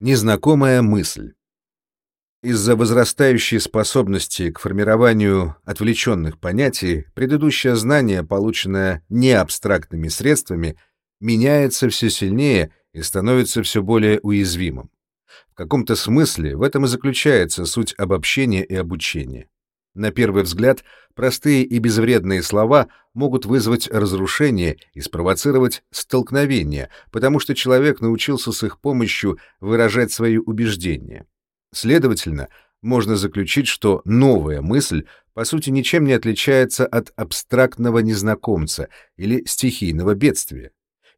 Незнакомая мысль. Из-за возрастающей способности к формированию отвлеченных понятий, предыдущее знание, полученное не абстрактными средствами, меняется все сильнее и становится все более уязвимым. В каком-то смысле в этом и заключается суть обобщения и обучения. На первый взгляд, простые и безвредные слова могут вызвать разрушение и спровоцировать столкновение, потому что человек научился с их помощью выражать свои убеждения. Следовательно, можно заключить, что новая мысль по сути ничем не отличается от абстрактного незнакомца или стихийного бедствия.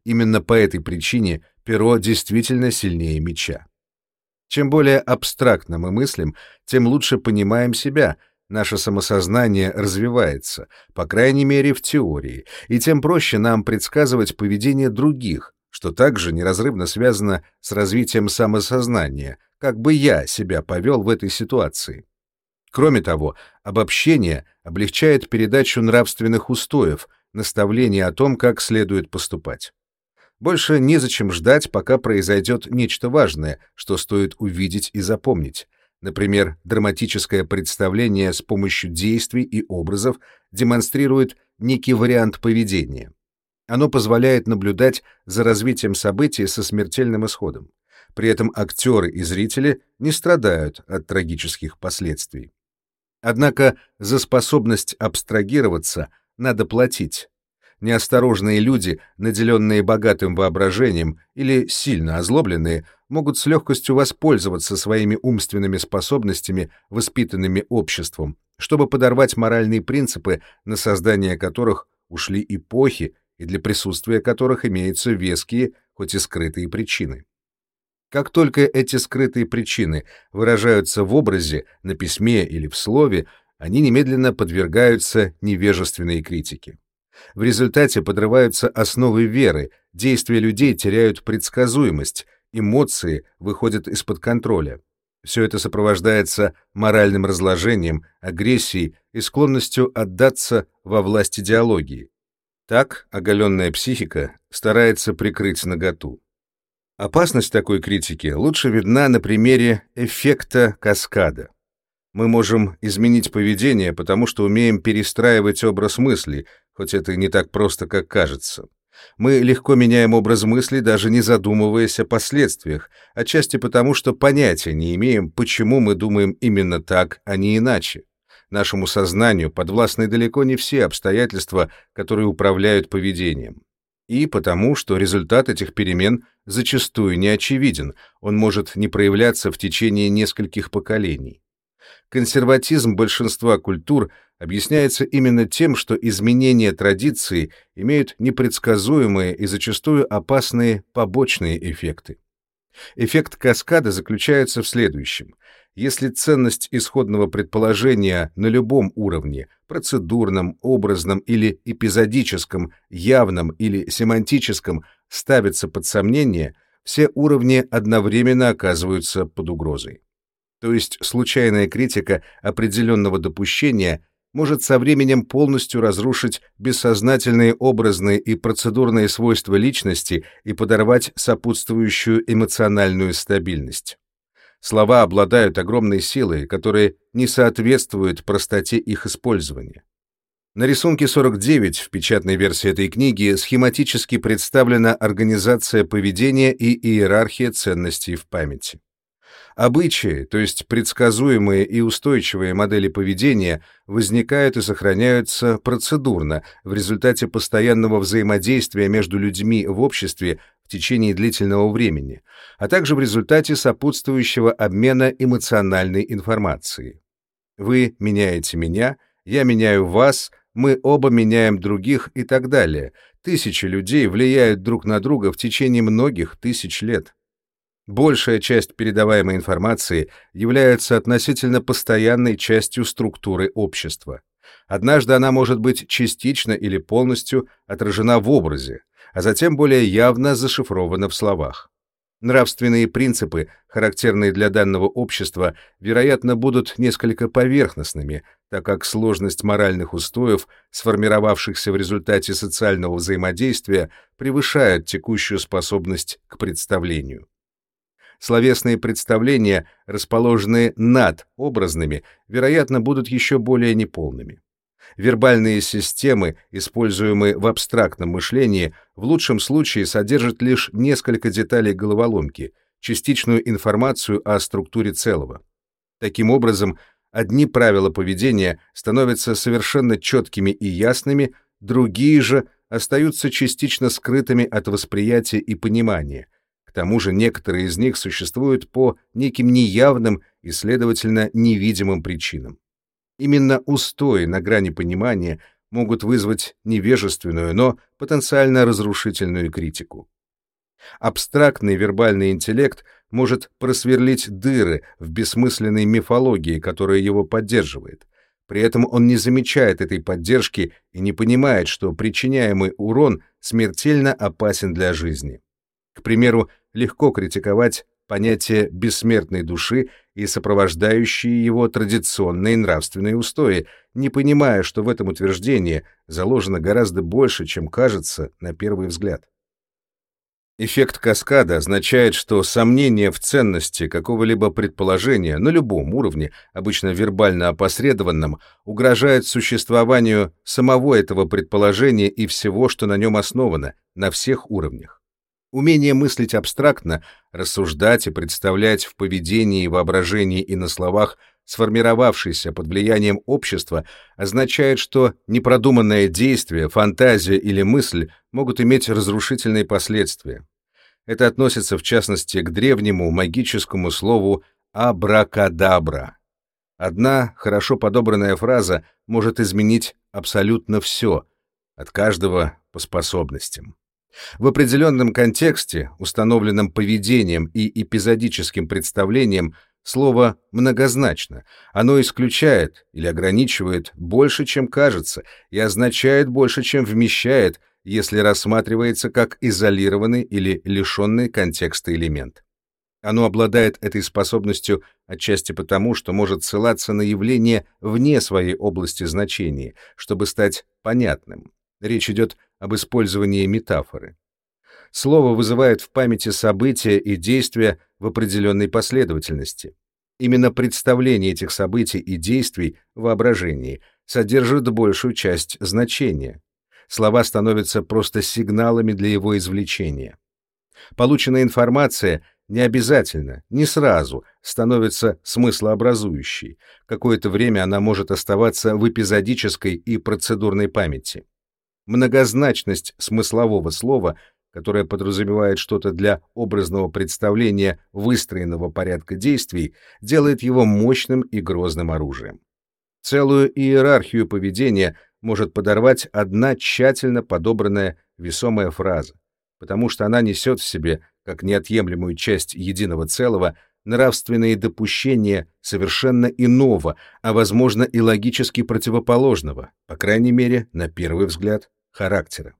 Именно по этой причине перо действительно сильнее меча. Чем более абстрактно мы мыслим, тем лучше понимаем себя — Наше самосознание развивается, по крайней мере в теории, и тем проще нам предсказывать поведение других, что также неразрывно связано с развитием самосознания, как бы я себя повел в этой ситуации. Кроме того, обобщение облегчает передачу нравственных устоев, наставления о том, как следует поступать. Больше незачем ждать, пока произойдет нечто важное, что стоит увидеть и запомнить. Например, драматическое представление с помощью действий и образов демонстрирует некий вариант поведения. Оно позволяет наблюдать за развитием событий со смертельным исходом. При этом актеры и зрители не страдают от трагических последствий. Однако за способность абстрагироваться надо платить. Неосторожные люди, наделенные богатым воображением или сильно озлобленные, могут с легкостью воспользоваться своими умственными способностями, воспитанными обществом, чтобы подорвать моральные принципы, на создание которых ушли эпохи и для присутствия которых имеются веские, хоть и скрытые причины. Как только эти скрытые причины выражаются в образе, на письме или в слове, они немедленно подвергаются невежественной критике. В результате подрываются основы веры, действия людей теряют предсказуемость, эмоции выходят из-под контроля. Все это сопровождается моральным разложением, агрессией и склонностью отдаться во власть идеологии. Так оголенная психика старается прикрыть наготу. Опасность такой критики лучше видна на примере эффекта каскада. Мы можем изменить поведение, потому что умеем перестраивать образ мысли, хоть это и не так просто, как кажется. Мы легко меняем образ мысли, даже не задумываясь о последствиях, отчасти потому, что понятия не имеем, почему мы думаем именно так, а не иначе. Нашему сознанию подвластны далеко не все обстоятельства, которые управляют поведением. И потому, что результат этих перемен зачастую не очевиден, он может не проявляться в течение нескольких поколений. Консерватизм большинства культур объясняется именно тем, что изменения традиции имеют непредсказуемые и зачастую опасные побочные эффекты. Эффект каскада заключается в следующем. Если ценность исходного предположения на любом уровне, процедурном, образном или эпизодическом, явном или семантическом, ставится под сомнение, все уровни одновременно оказываются под угрозой. То есть случайная критика определенного допущения может со временем полностью разрушить бессознательные образные и процедурные свойства личности и подорвать сопутствующую эмоциональную стабильность. Слова обладают огромной силой, которая не соответствует простоте их использования. На рисунке 49 в печатной версии этой книги схематически представлена организация поведения и иерархия ценностей в памяти. Обычаи, то есть предсказуемые и устойчивые модели поведения, возникают и сохраняются процедурно в результате постоянного взаимодействия между людьми в обществе в течение длительного времени, а также в результате сопутствующего обмена эмоциональной информацией. Вы меняете меня, я меняю вас, мы оба меняем других и так далее. Тысячи людей влияют друг на друга в течение многих тысяч лет. Большая часть передаваемой информации является относительно постоянной частью структуры общества. Однажды она может быть частично или полностью отражена в образе, а затем более явно зашифрована в словах. Нравственные принципы, характерные для данного общества, вероятно, будут несколько поверхностными, так как сложность моральных устоев, сформировавшихся в результате социального взаимодействия, превышает текущую способность к представлению. Словесные представления, расположенные над образными, вероятно, будут еще более неполными. Вербальные системы, используемые в абстрактном мышлении, в лучшем случае содержат лишь несколько деталей головоломки, частичную информацию о структуре целого. Таким образом, одни правила поведения становятся совершенно четкими и ясными, другие же остаются частично скрытыми от восприятия и понимания. К тому же некоторые из них существуют по неким неявным и, следовательно, невидимым причинам. Именно устои на грани понимания могут вызвать невежественную, но потенциально разрушительную критику. Абстрактный вербальный интеллект может просверлить дыры в бессмысленной мифологии, которая его поддерживает. При этом он не замечает этой поддержки и не понимает, что причиняемый урон смертельно опасен для жизни. К примеру, легко критиковать понятие бессмертной души и сопровождающие его традиционные нравственные устои, не понимая, что в этом утверждении заложено гораздо больше, чем кажется на первый взгляд. Эффект каскада означает, что сомнение в ценности какого-либо предположения на любом уровне, обычно вербально опосредованном, угрожает существованию самого этого предположения и всего, что на нем основано, на всех уровнях. Умение мыслить абстрактно, рассуждать и представлять в поведении, воображении и на словах сформировавшееся под влиянием общества, означает, что непродуманное действие, фантазия или мысль могут иметь разрушительные последствия. Это относится, в частности, к древнему магическому слову «абракадабра». Одна хорошо подобранная фраза может изменить абсолютно все, от каждого по способностям. В определенном контексте, установленном поведением и эпизодическим представлением, слово многозначно. Оно исключает или ограничивает больше, чем кажется, и означает больше, чем вмещает, если рассматривается как изолированный или лишенный контекста элемент. Оно обладает этой способностью отчасти потому, что может ссылаться на явление вне своей области значения, чтобы стать понятным. Речь идет об использовании метафоры. Слово вызывает в памяти события и действия в определенной последовательности. Именно представление этих событий и действий в воображении содержит большую часть значения. Слова становятся просто сигналами для его извлечения. Полученная информация не обязательно, не сразу становится смыслообразующей. Какое-то время она может оставаться в эпизодической и процедурной памяти. Многозначность смыслового слова, которое подразумевает что-то для образного представления выстроенного порядка действий, делает его мощным и грозным оружием. Целую иерархию поведения может подорвать одна тщательно подобранная весомая фраза, потому что она несет в себе, как неотъемлемую часть единого целого, нравственные допущения совершенно иного, а, возможно, и логически противоположного, по крайней мере, на первый взгляд, характера.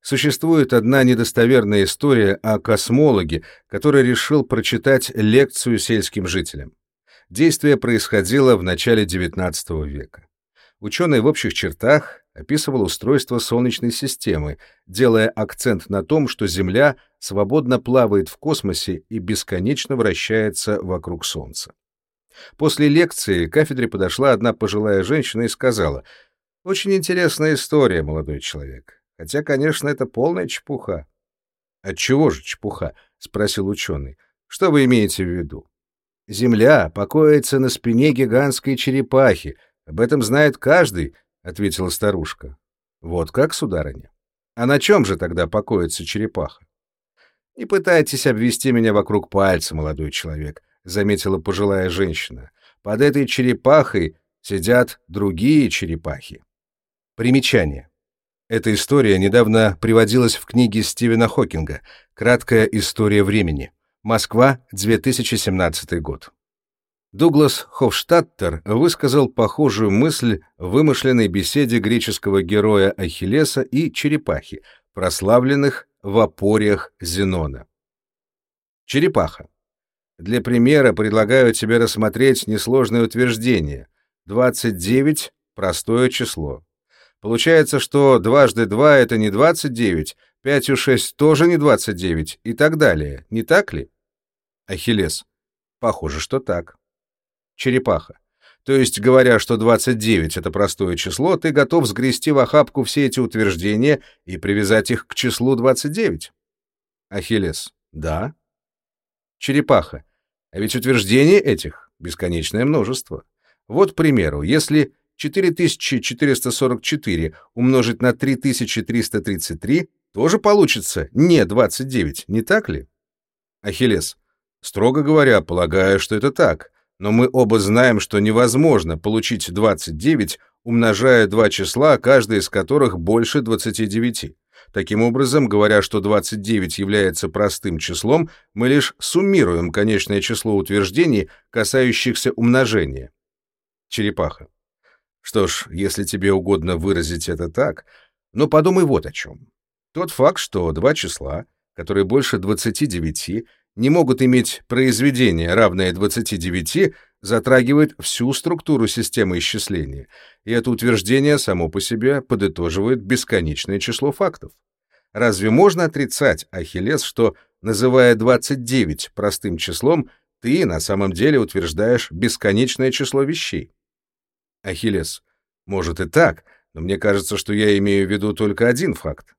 Существует одна недостоверная история о космологе, который решил прочитать лекцию сельским жителям. Действие происходило в начале XIX века. Ученый в общих чертах описывал устройство Солнечной системы, делая акцент на том, что Земля свободно плавает в космосе и бесконечно вращается вокруг Солнца. После лекции к кафедре подошла одна пожилая женщина и сказала, «Очень интересная история, молодой человек. Хотя, конечно, это полная чепуха». «Отчего же чепуха?» — спросил ученый. «Что вы имеете в виду?» «Земля покоится на спине гигантской черепахи. Об этом знает каждый», — ответила старушка. «Вот как, сударыня? А на чем же тогда покоится черепаха?» «Не пытайтесь обвести меня вокруг пальца, молодой человек», — заметила пожилая женщина. «Под этой черепахой сидят другие черепахи». Примечание. Эта история недавно приводилась в книге Стивена Хокинга «Краткая история времени». Москва, 2017 год. Дуглас Хофштадтер высказал похожую мысль в вымышленной беседе греческого героя Ахиллеса и черепахи, прославленных в опориях Зенона. Черепаха. Для примера предлагаю тебе рассмотреть несложное утверждение. 29 — простое число. Получается, что дважды два — это не 29, 5 у 6 тоже не 29 и так далее, не так ли? Ахиллес. Похоже, что так. Черепаха. То есть, говоря, что 29 — это простое число, ты готов сгрести в охапку все эти утверждения и привязать их к числу 29? Ахиллес. Да. Черепаха. А ведь утверждений этих бесконечное множество. Вот, к примеру, если 4444 умножить на 3333, тоже получится не 29, не так ли? Ахиллес. Строго говоря, полагаю, что это так, но мы оба знаем, что невозможно получить 29, умножая два числа, каждое из которых больше 29. Таким образом, говоря, что 29 является простым числом, мы лишь суммируем конечное число утверждений, касающихся умножения. Черепаха. Что ж, если тебе угодно выразить это так, но подумай вот о чем. Тот факт, что два числа, которые больше 29, не могут иметь произведение, равное 29, затрагивает всю структуру системы исчисления, и это утверждение само по себе подытоживает бесконечное число фактов. Разве можно отрицать, Ахиллес, что, называя 29 простым числом, ты на самом деле утверждаешь бесконечное число вещей? Ахиллес. Может и так, но мне кажется, что я имею в виду только один факт.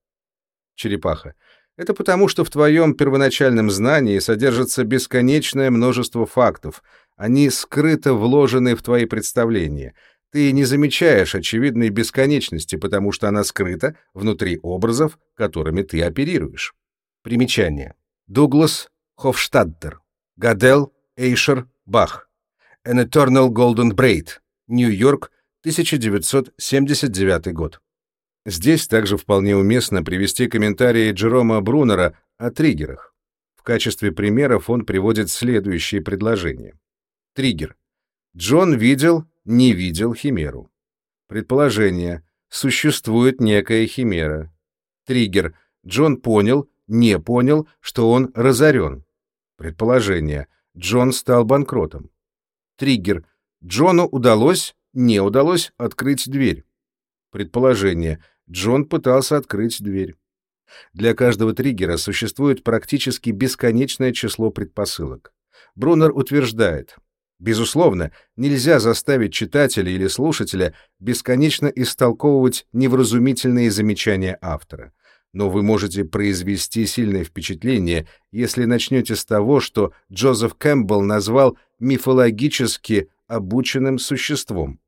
Черепаха. Это потому, что в твоем первоначальном знании содержится бесконечное множество фактов. Они скрыто вложены в твои представления. Ты не замечаешь очевидной бесконечности, потому что она скрыта внутри образов, которыми ты оперируешь. Примечание. Дуглас Хофштадтер. Гадел Эйшер Бах. An Eternal Golden Braid. Нью-Йорк, 1979 год. Здесь также вполне уместно привести комментарии Джерома Брунера о триггерах. В качестве примеров он приводит следующие предложения. Триггер. Джон видел, не видел химеру. Предположение. Существует некая химера. Триггер. Джон понял, не понял, что он разорен. Предположение. Джон стал банкротом. Триггер. Джону удалось, не удалось открыть дверь. Предположение. Джон пытался открыть дверь. Для каждого триггера существует практически бесконечное число предпосылок. Брунер утверждает, безусловно, нельзя заставить читателя или слушателя бесконечно истолковывать невразумительные замечания автора. Но вы можете произвести сильное впечатление, если начнете с того, что Джозеф Кэмпбелл назвал мифологически обученным существом.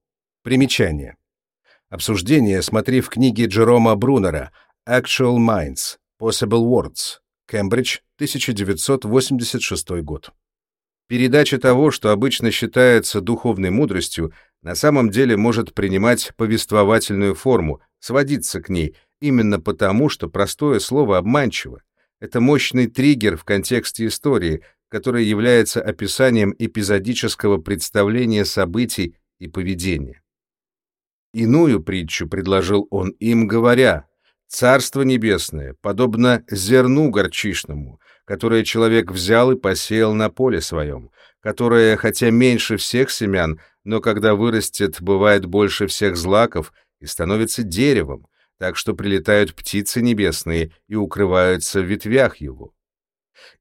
Примечание. Обсуждение смотри в книге Джерома Брунера «Actual Minds. Possible Words. Кембридж, 1986 год». Передача того, что обычно считается духовной мудростью, на самом деле может принимать повествовательную форму, сводиться к ней, именно потому, что простое слово обманчиво. Это мощный триггер в контексте истории, который является описанием эпизодического представления событий и поведения. Иную притчу предложил он им, говоря, «Царство небесное, подобно зерну горчишному, которое человек взял и посеял на поле своем, которое, хотя меньше всех семян, но когда вырастет, бывает больше всех злаков и становится деревом, так что прилетают птицы небесные и укрываются в ветвях его».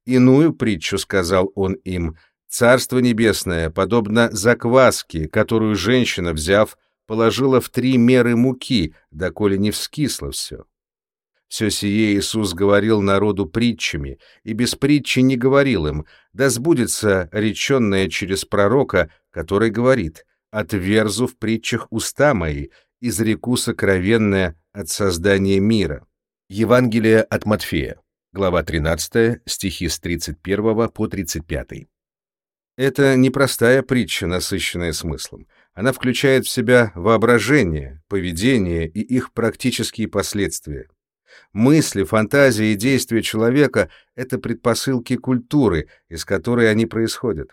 Иную притчу сказал он им, «Царство небесное, подобно закваске, которую женщина, взяв, положила в три меры муки, доколе не вскисло все. Все сие Иисус говорил народу притчами, и без притчи не говорил им, да сбудется реченное через пророка, который говорит, «Отверзу в притчах уста мои, изреку сокровенное от создания мира». Евангелие от Матфея, глава 13, стихи с 31 по 35. Это непростая притча, насыщенная смыслом. Она включает в себя воображение, поведение и их практические последствия. Мысли, фантазии и действия человека — это предпосылки культуры, из которой они происходят.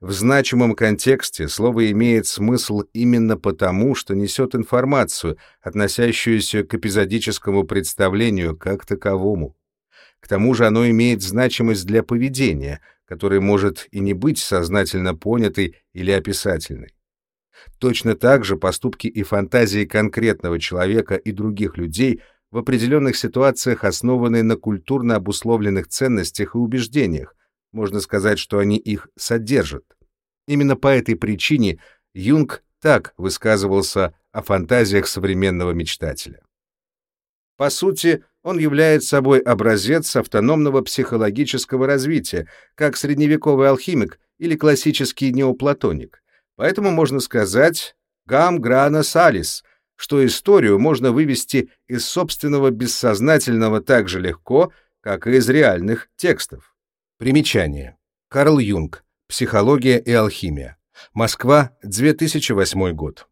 В значимом контексте слово имеет смысл именно потому, что несет информацию, относящуюся к эпизодическому представлению как таковому. К тому же оно имеет значимость для поведения, которое может и не быть сознательно понятой или описательной. Точно так же поступки и фантазии конкретного человека и других людей в определенных ситуациях основаны на культурно обусловленных ценностях и убеждениях, можно сказать, что они их содержат. Именно по этой причине Юнг так высказывался о фантазиях современного мечтателя. По сути, он является собой образец автономного психологического развития, как средневековый алхимик или классический неоплатоник. Поэтому можно сказать «гам грана салис», что историю можно вывести из собственного бессознательного так же легко, как и из реальных текстов. Примечание. Карл Юнг. Психология и алхимия. Москва, 2008 год.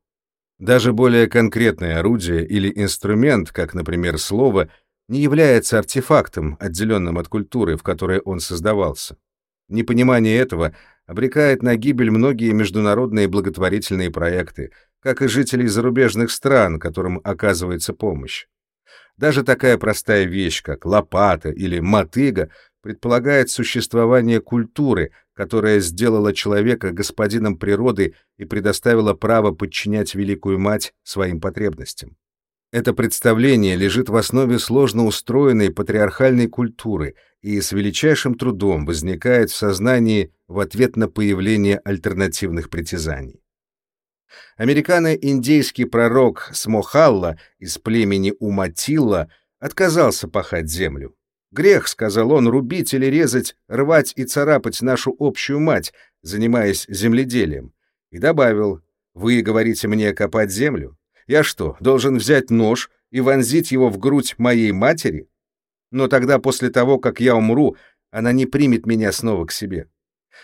Даже более конкретное орудие или инструмент, как, например, слово, не является артефактом, отделенным от культуры, в которой он создавался. Непонимание этого обрекает на гибель многие международные благотворительные проекты, как и жителей зарубежных стран, которым оказывается помощь. Даже такая простая вещь, как лопата или мотыга, предполагает существование культуры, которая сделала человека господином природы и предоставила право подчинять Великую Мать своим потребностям. Это представление лежит в основе сложно устроенной патриархальной культуры и с величайшим трудом возникает в сознании в ответ на появление альтернативных притязаний. Американо-индейский пророк Смохалла из племени Уматилла отказался пахать землю. Грех, — сказал он, — рубить или резать, рвать и царапать нашу общую мать, занимаясь земледелием. И добавил, вы говорите мне копать землю? Я что, должен взять нож и вонзить его в грудь моей матери? Но тогда, после того, как я умру, она не примет меня снова к себе.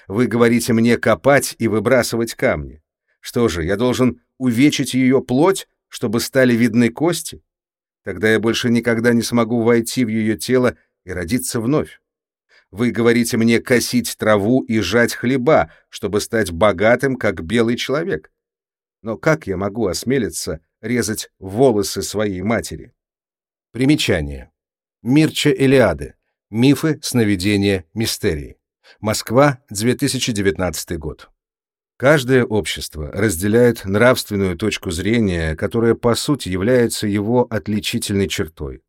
Вы говорите мне копать и выбрасывать камни. Что же, я должен увечить ее плоть, чтобы стали видны кости? Тогда я больше никогда не смогу войти в ее тело и родиться вновь. Вы говорите мне косить траву и жать хлеба, чтобы стать богатым, как белый человек. Но как я могу осмелиться резать волосы своей матери? Примечание. Мирча Элиады. Мифы, сновидения, мистерии. Москва, 2019 год. Каждое общество разделяет нравственную точку зрения, которая по сути является его отличительной чертой.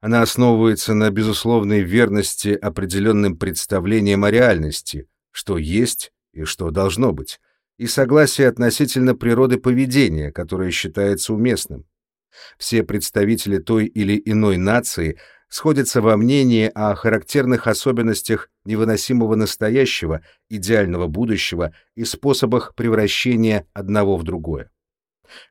Она основывается на безусловной верности определенным представлениям о реальности, что есть и что должно быть, и согласие относительно природы поведения, которое считается уместным. Все представители той или иной нации сходятся во мнении о характерных особенностях невыносимого настоящего, идеального будущего и способах превращения одного в другое.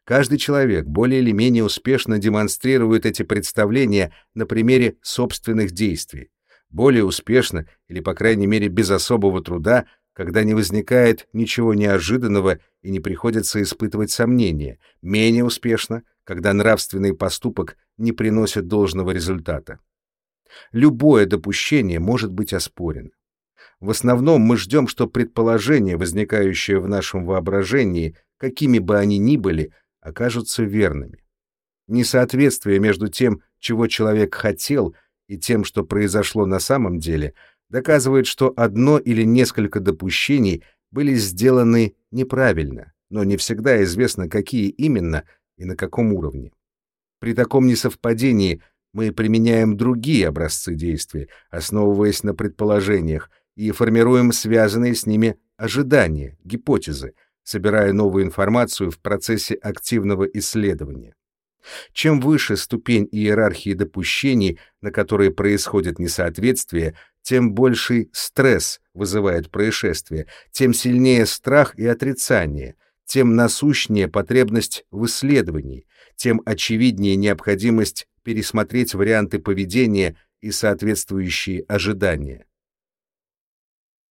Каждый человек более или менее успешно демонстрирует эти представления на примере собственных действий. Более успешно, или, по крайней мере, без особого труда, когда не возникает ничего неожиданного и не приходится испытывать сомнения. Менее успешно, когда нравственный поступок не приносит должного результата. Любое допущение может быть оспорено. В основном мы ждем, что предположения, возникающие в нашем воображении, какими бы они ни были, окажутся верными. Несоответствие между тем, чего человек хотел, и тем, что произошло на самом деле, доказывает, что одно или несколько допущений были сделаны неправильно, но не всегда известно, какие именно и на каком уровне. При таком несовпадении мы применяем другие образцы действий, основываясь на предположениях, и формируем связанные с ними ожидания, гипотезы, собирая новую информацию в процессе активного исследования. Чем выше ступень иерархии допущений, на которые происходит несоответствие, тем больший стресс вызывает происшествие, тем сильнее страх и отрицание, тем насущнее потребность в исследовании, тем очевиднее необходимость пересмотреть варианты поведения и соответствующие ожидания.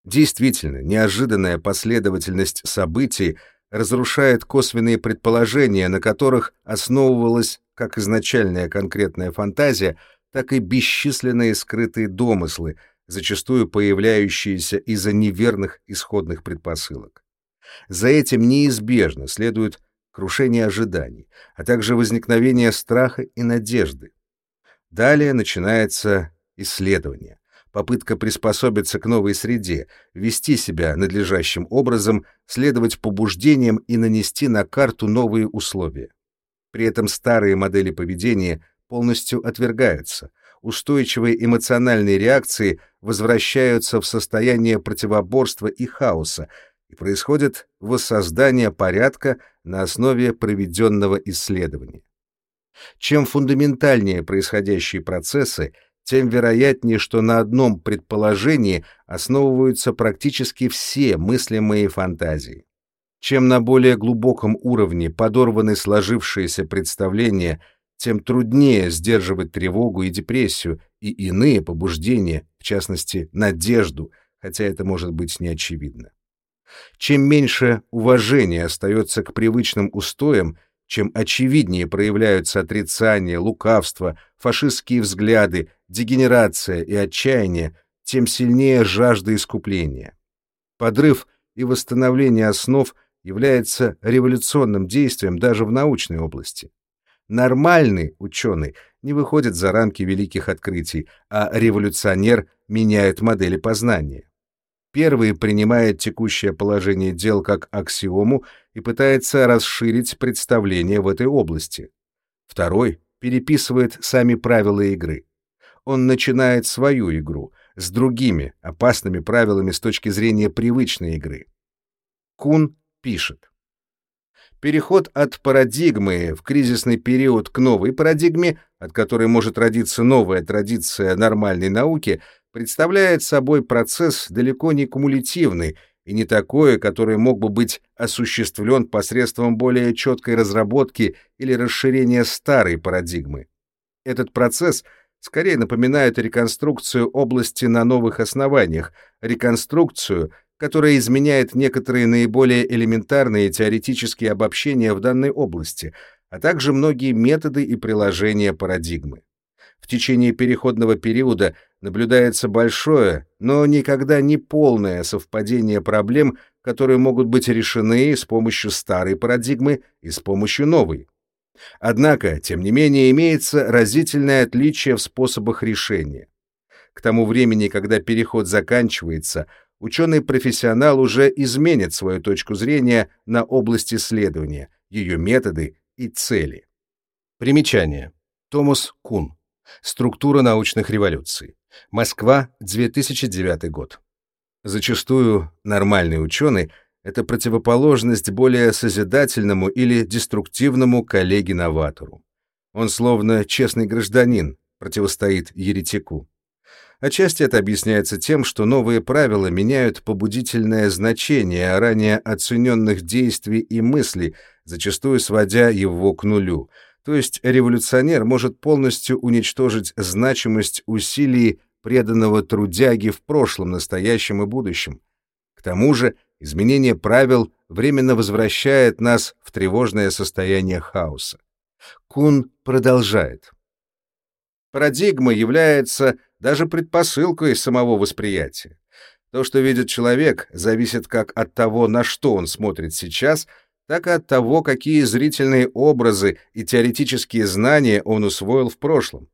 Действительно, неожиданная последовательность событий разрушает косвенные предположения, на которых основывалась как изначальная конкретная фантазия, так и бесчисленные скрытые домыслы, зачастую появляющиеся из-за неверных исходных предпосылок. За этим неизбежно следует крушение ожиданий, а также возникновение страха и надежды. Далее начинается исследование попытка приспособиться к новой среде, вести себя надлежащим образом, следовать побуждениям и нанести на карту новые условия. При этом старые модели поведения полностью отвергаются. устойчивые эмоциональные реакции возвращаются в состояние противоборства и хаоса, и происходит воссоздание порядка на основе проведенного исследования. Чем фундаментальнее происходящие процессы, тем вероятнее, что на одном предположении основываются практически все мыслимые фантазии. Чем на более глубоком уровне подорваны сложившиеся представления, тем труднее сдерживать тревогу и депрессию и иные побуждения, в частности, надежду, хотя это может быть неочевидно. Чем меньше уважения остается к привычным устоям, чем очевиднее проявляются отрицание, лукавство, фашистские взгляды, дегенерация и отчаяние, тем сильнее жажда искупления. Подрыв и восстановление основ является революционным действием даже в научной области. Нормальный ученый не выходит за рамки великих открытий, а революционер меняет модели познания. Первый принимает текущее положение дел как аксиому и пытается расширить представление в этой области. Второй переписывает сами правила игры. Он начинает свою игру с другими опасными правилами с точки зрения привычной игры. Кун пишет. Переход от парадигмы в кризисный период к новой парадигме, от которой может родиться новая традиция нормальной науки, представляет собой процесс далеко не кумулятивный и не такой, который мог бы быть осуществлен посредством более четкой разработки или расширения старой парадигмы. Этот процесс скорее напоминает реконструкцию области на новых основаниях, реконструкцию — которая изменяет некоторые наиболее элементарные теоретические обобщения в данной области, а также многие методы и приложения парадигмы. В течение переходного периода наблюдается большое, но никогда не полное совпадение проблем, которые могут быть решены с помощью старой парадигмы и с помощью новой. Однако, тем не менее, имеется разительное отличие в способах решения. К тому времени, когда переход заканчивается, ученый-профессионал уже изменит свою точку зрения на область исследования, ее методы и цели. Примечание. Томас Кун. Структура научных революций. Москва, 2009 год. Зачастую нормальный ученый — это противоположность более созидательному или деструктивному коллеге-новатору. Он словно честный гражданин, противостоит еретику. Отчасти это объясняется тем, что новые правила меняют побудительное значение ранее оцененных действий и мыслей, зачастую сводя его к нулю. То есть революционер может полностью уничтожить значимость усилий преданного трудяги в прошлом, настоящем и будущем. К тому же изменение правил временно возвращает нас в тревожное состояние хаоса. Кун продолжает. Парадигма является даже предпосылкой самого восприятия. То, что видит человек, зависит как от того, на что он смотрит сейчас, так и от того, какие зрительные образы и теоретические знания он усвоил в прошлом.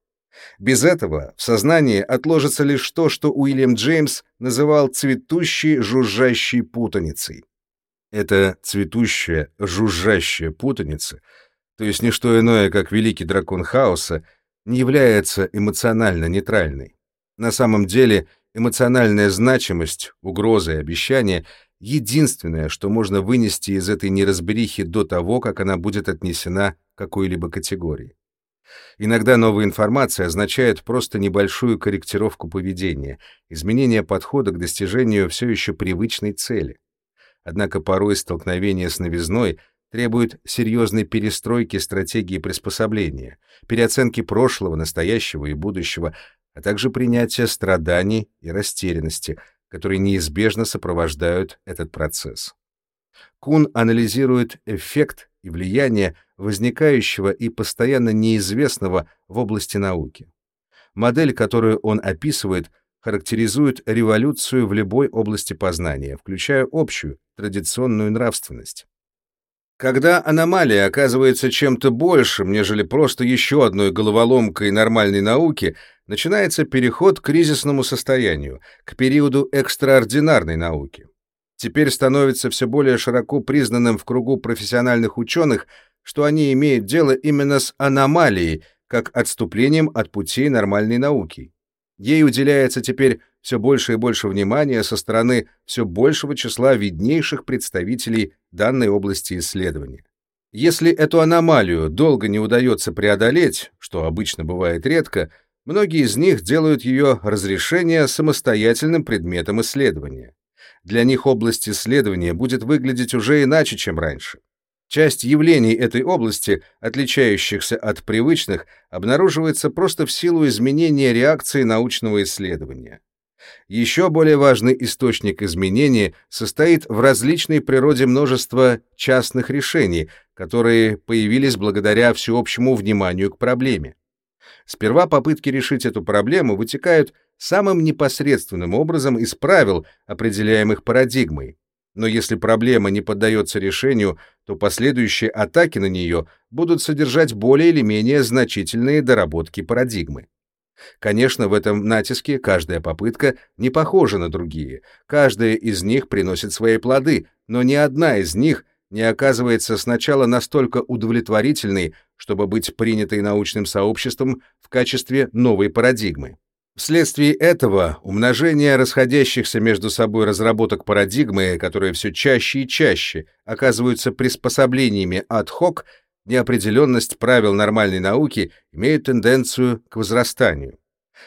Без этого в сознании отложится лишь то, что Уильям Джеймс называл цветущей жужжащей путаницей. Это цветущая жужжащая путаница, то есть не что иное, как великий дракон хаоса, не является эмоционально нейтральной. На самом деле эмоциональная значимость, угрозы и обещания — единственное, что можно вынести из этой неразберихи до того, как она будет отнесена к какой-либо категории. Иногда новая информация означает просто небольшую корректировку поведения, изменение подхода к достижению все еще привычной цели. Однако порой столкновение с новизной — требует серьезной перестройки стратегии приспособления, переоценки прошлого, настоящего и будущего, а также принятия страданий и растерянности, которые неизбежно сопровождают этот процесс. Кун анализирует эффект и влияние возникающего и постоянно неизвестного в области науки. Модель, которую он описывает, характеризует революцию в любой области познания, включая общую, традиционную нравственность. Когда аномалия оказывается чем-то большим, нежели просто еще одной головоломкой нормальной науки, начинается переход к кризисному состоянию, к периоду экстраординарной науки. Теперь становится все более широко признанным в кругу профессиональных ученых, что они имеют дело именно с аномалией, как отступлением от путей нормальной науки. Ей уделяется теперь все больше и больше внимания со стороны все большего числа виднейших представителей данной области исследования. Если эту аномалию долго не удается преодолеть, что обычно бывает редко, многие из них делают ее разрешение самостоятельным предметом исследования. Для них область исследования будет выглядеть уже иначе, чем раньше. Часть явлений этой области, отличающихся от привычных, обнаруживается просто в силу изменения реакции научного исследования. Еще более важный источник изменений состоит в различной природе множества частных решений, которые появились благодаря всеобщему вниманию к проблеме. Сперва попытки решить эту проблему вытекают самым непосредственным образом из правил, определяемых парадигмой. Но если проблема не поддается решению, то последующие атаки на нее будут содержать более или менее значительные доработки парадигмы. Конечно, в этом натиске каждая попытка не похожа на другие, каждая из них приносит свои плоды, но ни одна из них не оказывается сначала настолько удовлетворительной, чтобы быть принятой научным сообществом в качестве новой парадигмы. Вследствие этого умножение расходящихся между собой разработок парадигмы, которые все чаще и чаще оказываются приспособлениями ad-hoc, неопределенность правил нормальной науки имеет тенденцию к возрастанию.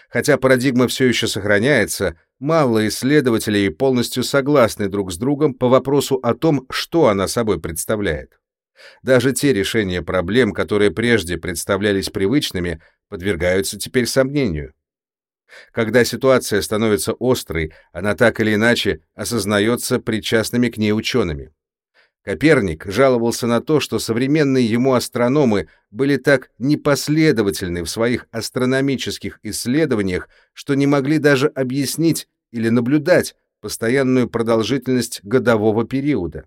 Хотя парадигма все еще сохраняется, мало исследователей полностью согласны друг с другом по вопросу о том, что она собой представляет. Даже те решения проблем, которые прежде представлялись привычными, подвергаются теперь сомнению. Когда ситуация становится острой, она так или иначе осознается причастными к ней учеными. Коперник жаловался на то, что современные ему астрономы были так непоследовательны в своих астрономических исследованиях, что не могли даже объяснить или наблюдать постоянную продолжительность годового периода.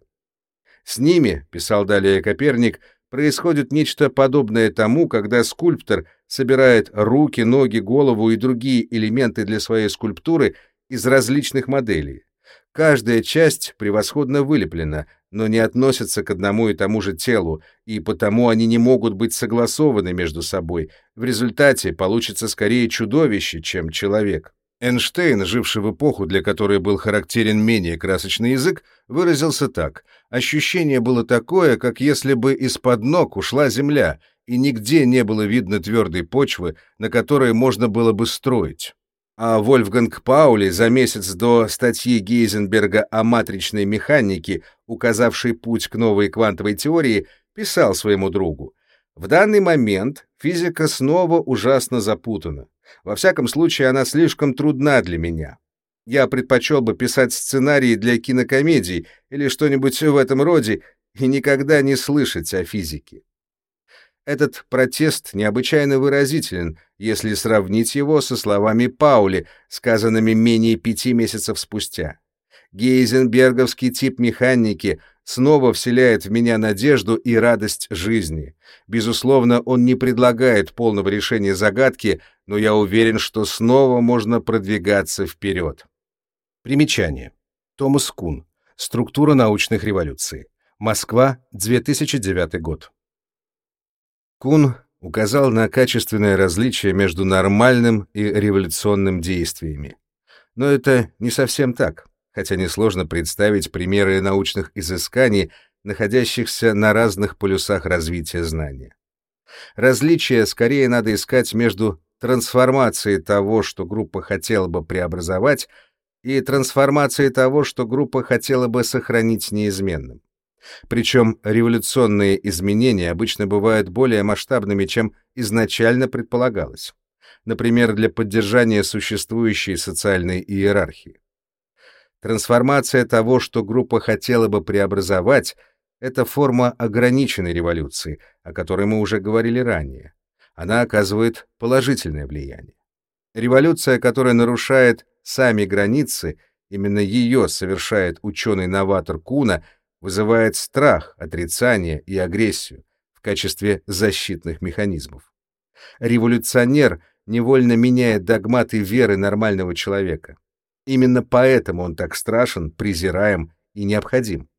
С ними, писал далее Коперник, происходит нечто подобное тому, когда скульптор собирает руки, ноги, голову и другие элементы для своей скульптуры из различных моделей. Каждая часть превосходно вылеплена, но не относится к одному и тому же телу, и потому они не могут быть согласованы между собой. В результате получится скорее чудовище, чем человек. Эйнштейн, живший в эпоху, для которой был характерен менее красочный язык, выразился так. Ощущение было такое, как если бы из-под ног ушла земля, и нигде не было видно твердой почвы, на которой можно было бы строить. А Вольфганг Паули за месяц до статьи Гейзенберга о матричной механике, указавшей путь к новой квантовой теории, писал своему другу «В данный момент физика снова ужасно запутана. Во всяком случае, она слишком трудна для меня. Я предпочел бы писать сценарии для кинокомедий или что-нибудь в этом роде и никогда не слышать о физике. Этот протест необычайно выразителен, если сравнить его со словами Паули, сказанными менее пяти месяцев спустя. Гейзенберговский тип механики снова вселяет в меня надежду и радость жизни. Безусловно, он не предлагает полного решения загадки, но я уверен, что снова можно продвигаться вперед. Примечание. Томас Кун. Структура научных революций. Москва, 2009 год. Кун указал на качественное различие между нормальным и революционным действиями. Но это не совсем так хотя несложно представить примеры научных изысканий, находящихся на разных полюсах развития знания. Различия скорее надо искать между трансформацией того, что группа хотела бы преобразовать, и трансформацией того, что группа хотела бы сохранить неизменным. Причем революционные изменения обычно бывают более масштабными, чем изначально предполагалось. Например, для поддержания существующей социальной иерархии. Трансформация того, что группа хотела бы преобразовать, это форма ограниченной революции, о которой мы уже говорили ранее. Она оказывает положительное влияние. Революция, которая нарушает сами границы, именно ее совершает ученый-новатор Куна, вызывает страх, отрицание и агрессию в качестве защитных механизмов. Революционер невольно меняет догматы веры нормального человека. Именно поэтому он так страшен, презираем и необходим.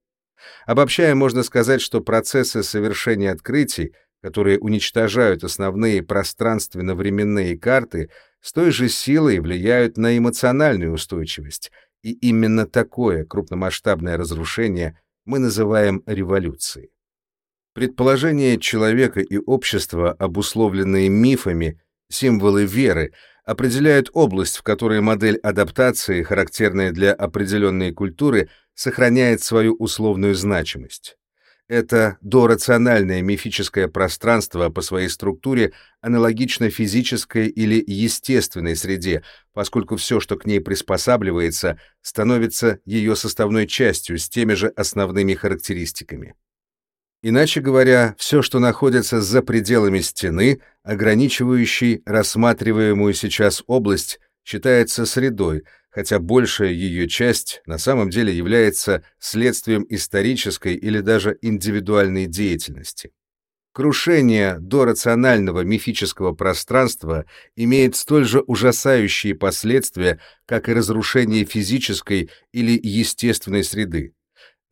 Обобщая, можно сказать, что процессы совершения открытий, которые уничтожают основные пространственно-временные карты, с той же силой влияют на эмоциональную устойчивость, и именно такое крупномасштабное разрушение мы называем революцией. Предположения человека и общества, обусловленные мифами, символы веры, определяют область, в которой модель адаптации, характерная для определенной культуры, сохраняет свою условную значимость. Это дорациональное мифическое пространство по своей структуре аналогично физической или естественной среде, поскольку все, что к ней приспосабливается, становится ее составной частью с теми же основными характеристиками. Иначе говоря, все, что находится за пределами стены, ограничивающей рассматриваемую сейчас область, считается средой, хотя большая ее часть на самом деле является следствием исторической или даже индивидуальной деятельности. Крушение дорационального мифического пространства имеет столь же ужасающие последствия, как и разрушение физической или естественной среды.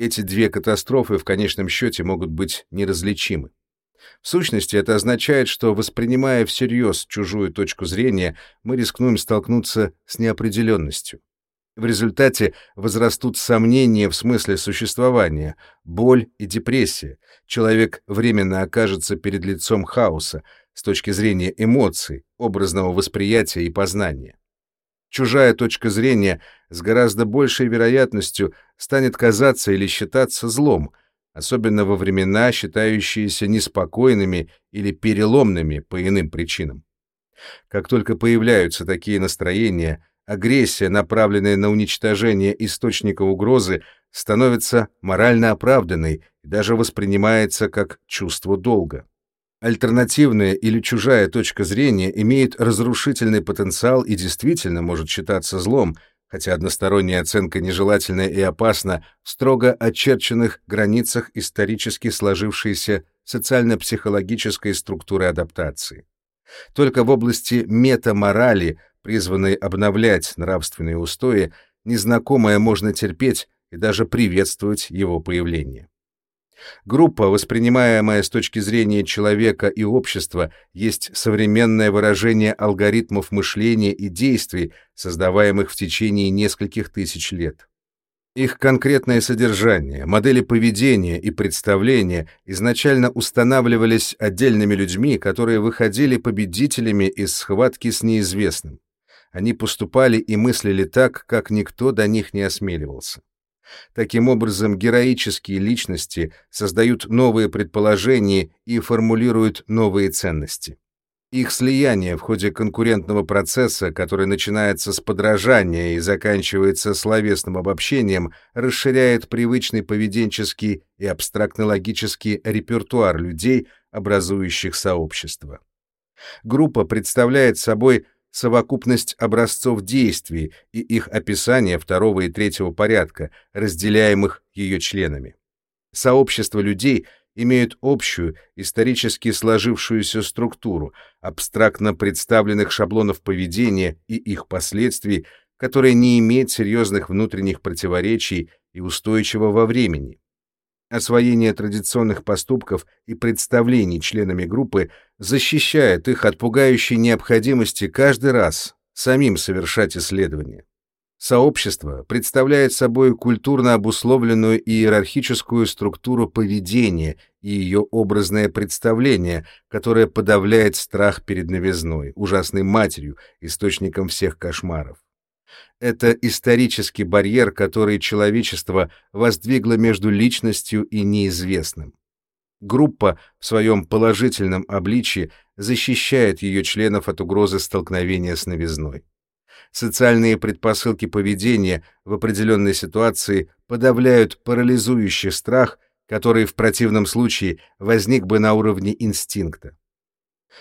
Эти две катастрофы в конечном счете могут быть неразличимы. В сущности, это означает, что, воспринимая всерьез чужую точку зрения, мы рискнуем столкнуться с неопределенностью. В результате возрастут сомнения в смысле существования, боль и депрессия. Человек временно окажется перед лицом хаоса с точки зрения эмоций, образного восприятия и познания. Чужая точка зрения с гораздо большей вероятностью станет казаться или считаться злом, особенно во времена, считающиеся неспокойными или переломными по иным причинам. Как только появляются такие настроения, агрессия, направленная на уничтожение источника угрозы, становится морально оправданной и даже воспринимается как чувство долга. Альтернативная или чужая точка зрения имеет разрушительный потенциал и действительно может считаться злом, хотя односторонняя оценка нежелательна и опасна в строго очерченных границах исторически сложившейся социально-психологической структуры адаптации. Только в области метаморали, призванной обновлять нравственные устои, незнакомое можно терпеть и даже приветствовать его появление. Группа, воспринимаемая с точки зрения человека и общества, есть современное выражение алгоритмов мышления и действий, создаваемых в течение нескольких тысяч лет. Их конкретное содержание, модели поведения и представления изначально устанавливались отдельными людьми, которые выходили победителями из схватки с неизвестным. Они поступали и мыслили так, как никто до них не осмеливался. Таким образом, героические личности создают новые предположения и формулируют новые ценности. Их слияние в ходе конкурентного процесса, который начинается с подражания и заканчивается словесным обобщением, расширяет привычный поведенческий и абстрактно-логический репертуар людей, образующих сообщество. Группа представляет собой совокупность образцов действий и их описание второго и третьего порядка, разделяемых ее членами. Сообщество людей имеют общую, исторически сложившуюся структуру, абстрактно представленных шаблонов поведения и их последствий, которая не имеет серьезных внутренних противоречий и устойчива во времени. Освоение традиционных поступков и представлений членами группы защищает их от пугающей необходимости каждый раз самим совершать исследования. Сообщество представляет собой культурно обусловленную иерархическую структуру поведения и ее образное представление, которое подавляет страх перед новизной, ужасной матерью, источником всех кошмаров. Это исторический барьер, который человечество воздвигло между личностью и неизвестным. Группа в своем положительном обличии защищает ее членов от угрозы столкновения с новизной. Социальные предпосылки поведения в определенной ситуации подавляют парализующий страх, который в противном случае возник бы на уровне инстинкта.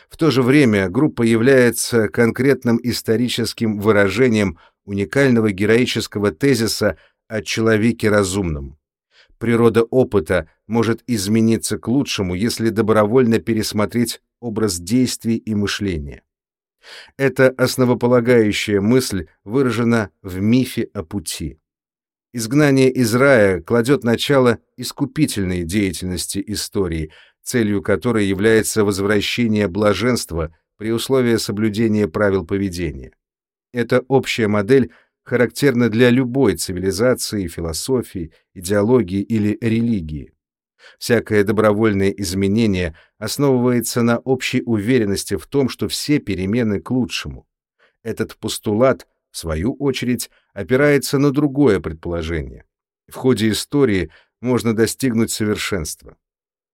В то же время группа является конкретным историческим выражением уникального героического тезиса о человеке разумном. Природа опыта может измениться к лучшему, если добровольно пересмотреть образ действий и мышления. Эта основополагающая мысль выражена в мифе о пути. Изгнание из рая кладет начало искупительной деятельности истории, целью которой является возвращение блаженства при условии соблюдения правил поведения. Эта общая модель характерна для любой цивилизации, философии, идеологии или религии. Всякое добровольное изменение основывается на общей уверенности в том, что все перемены к лучшему. Этот постулат, в свою очередь, опирается на другое предположение. В ходе истории можно достигнуть совершенства.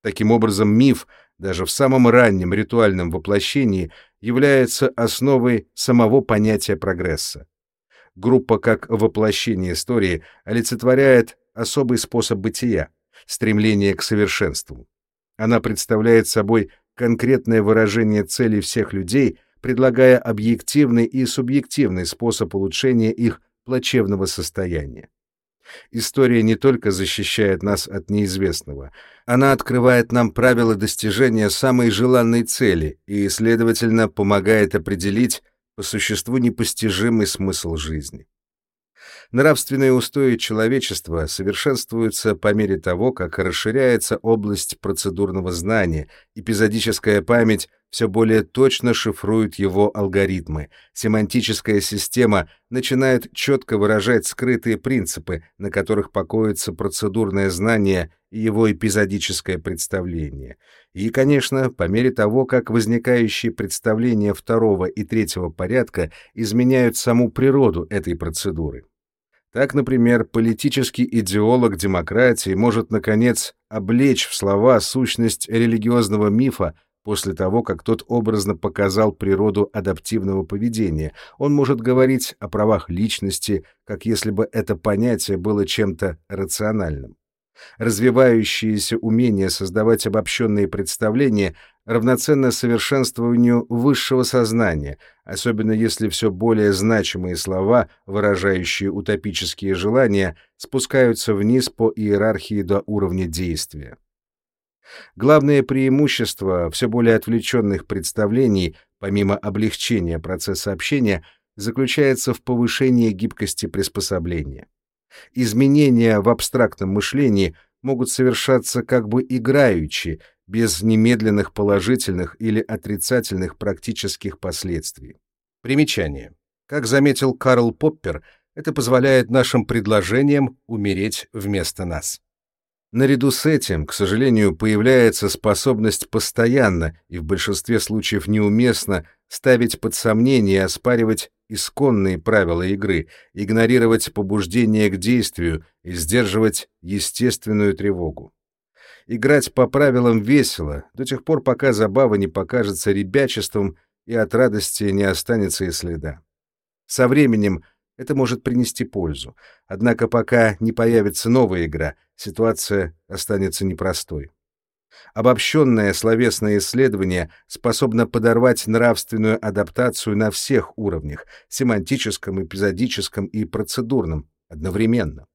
Таким образом, миф, даже в самом раннем ритуальном воплощении, является основой самого понятия прогресса. Группа как воплощение истории олицетворяет особый способ бытия, стремление к совершенству. Она представляет собой конкретное выражение целей всех людей, предлагая объективный и субъективный способ улучшения их плачевного состояния. История не только защищает нас от неизвестного, она открывает нам правила достижения самой желанной цели и, следовательно, помогает определить по существу непостижимый смысл жизни. Нравственные устои человечества совершенствуются по мере того, как расширяется область процедурного знания, эпизодическая память все более точно шифрует его алгоритмы, семантическая система начинает четко выражать скрытые принципы, на которых покоится процедурное знание и его эпизодическое представление. И, конечно, по мере того, как возникающие представления второго и третьего порядка изменяют саму природу этой процедуры. Так, например, политический идеолог демократии может, наконец, облечь в слова сущность религиозного мифа после того, как тот образно показал природу адаптивного поведения. Он может говорить о правах личности, как если бы это понятие было чем-то рациональным. Развивающееся умение создавать обобщенные представления равноценно совершенствованию высшего сознания, особенно если все более значимые слова, выражающие утопические желания, спускаются вниз по иерархии до уровня действия. Главное преимущество все более отвлеченных представлений, помимо облегчения процесса общения, заключается в повышении гибкости приспособления. Изменения в абстрактном мышлении могут совершаться как бы играючи, без немедленных положительных или отрицательных практических последствий. Примечание. Как заметил Карл Поппер, это позволяет нашим предложениям умереть вместо нас. Наряду с этим, к сожалению, появляется способность постоянно и в большинстве случаев неуместно ставить под сомнение и оспаривать исконные правила игры, игнорировать побуждение к действию и сдерживать естественную тревогу. Играть по правилам весело, до тех пор, пока забава не покажется ребячеством и от радости не останется и следа. Со временем это может принести пользу, однако пока не появится новая игра, ситуация останется непростой. Обобщенное словесное исследование способно подорвать нравственную адаптацию на всех уровнях — семантическом, эпизодическом и процедурном — одновременно.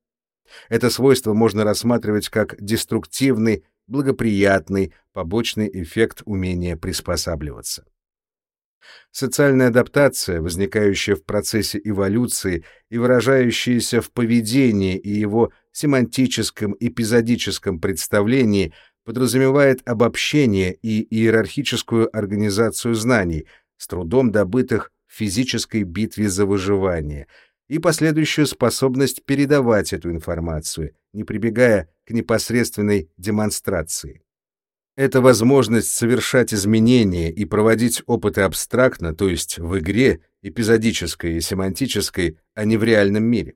Это свойство можно рассматривать как деструктивный, благоприятный, побочный эффект умения приспосабливаться. Социальная адаптация, возникающая в процессе эволюции и выражающаяся в поведении и его семантическом эпизодическом представлении, подразумевает обобщение и иерархическую организацию знаний, с трудом добытых в физической битве за выживание — и последующую способность передавать эту информацию, не прибегая к непосредственной демонстрации. Это возможность совершать изменения и проводить опыты абстрактно, то есть в игре, эпизодической и семантической, а не в реальном мире.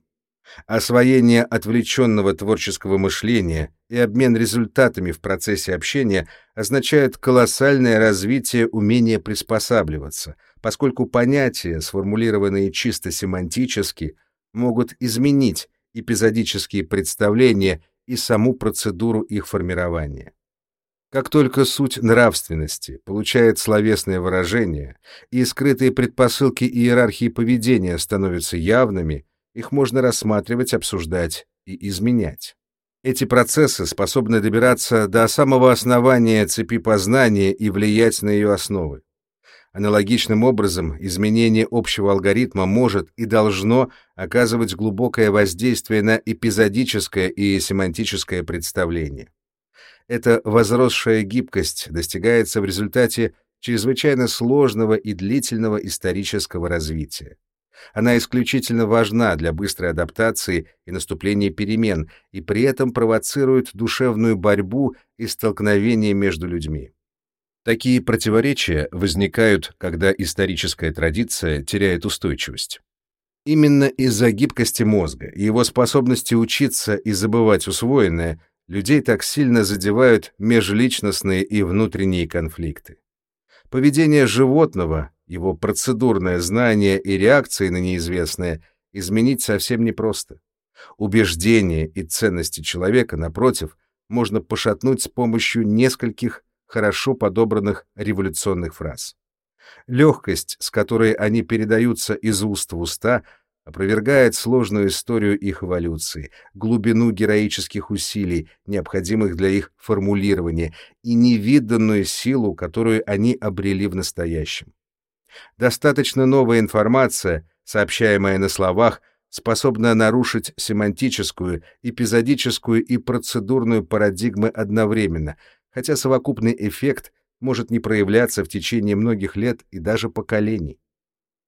Освоение отвлеченного творческого мышления и обмен результатами в процессе общения означает колоссальное развитие умения приспосабливаться, поскольку понятия, сформулированные чисто семантически, могут изменить эпизодические представления и саму процедуру их формирования. Как только суть нравственности получает словесное выражение и скрытые предпосылки иерархии поведения становятся явными, их можно рассматривать, обсуждать и изменять. Эти процессы способны добираться до самого основания цепи познания и влиять на ее основы. Аналогичным образом, изменение общего алгоритма может и должно оказывать глубокое воздействие на эпизодическое и семантическое представление. Эта возросшая гибкость достигается в результате чрезвычайно сложного и длительного исторического развития. Она исключительно важна для быстрой адаптации и наступления перемен, и при этом провоцирует душевную борьбу и столкновение между людьми. Такие противоречия возникают, когда историческая традиция теряет устойчивость. Именно из-за гибкости мозга и его способности учиться и забывать усвоенное людей так сильно задевают межличностные и внутренние конфликты. Поведение животного, его процедурное знание и реакции на неизвестное изменить совсем непросто. Убеждения и ценности человека, напротив, можно пошатнуть с помощью нескольких хорошо подобранных революционных фраз. Легкость, с которой они передаются из уст в уста, опровергает сложную историю их эволюции, глубину героических усилий, необходимых для их формулирования, и невиданную силу, которую они обрели в настоящем. Достаточно новая информация, сообщаемая на словах, способна нарушить семантическую, эпизодическую и процедурную парадигмы одновременно, хотя совокупный эффект может не проявляться в течение многих лет и даже поколений.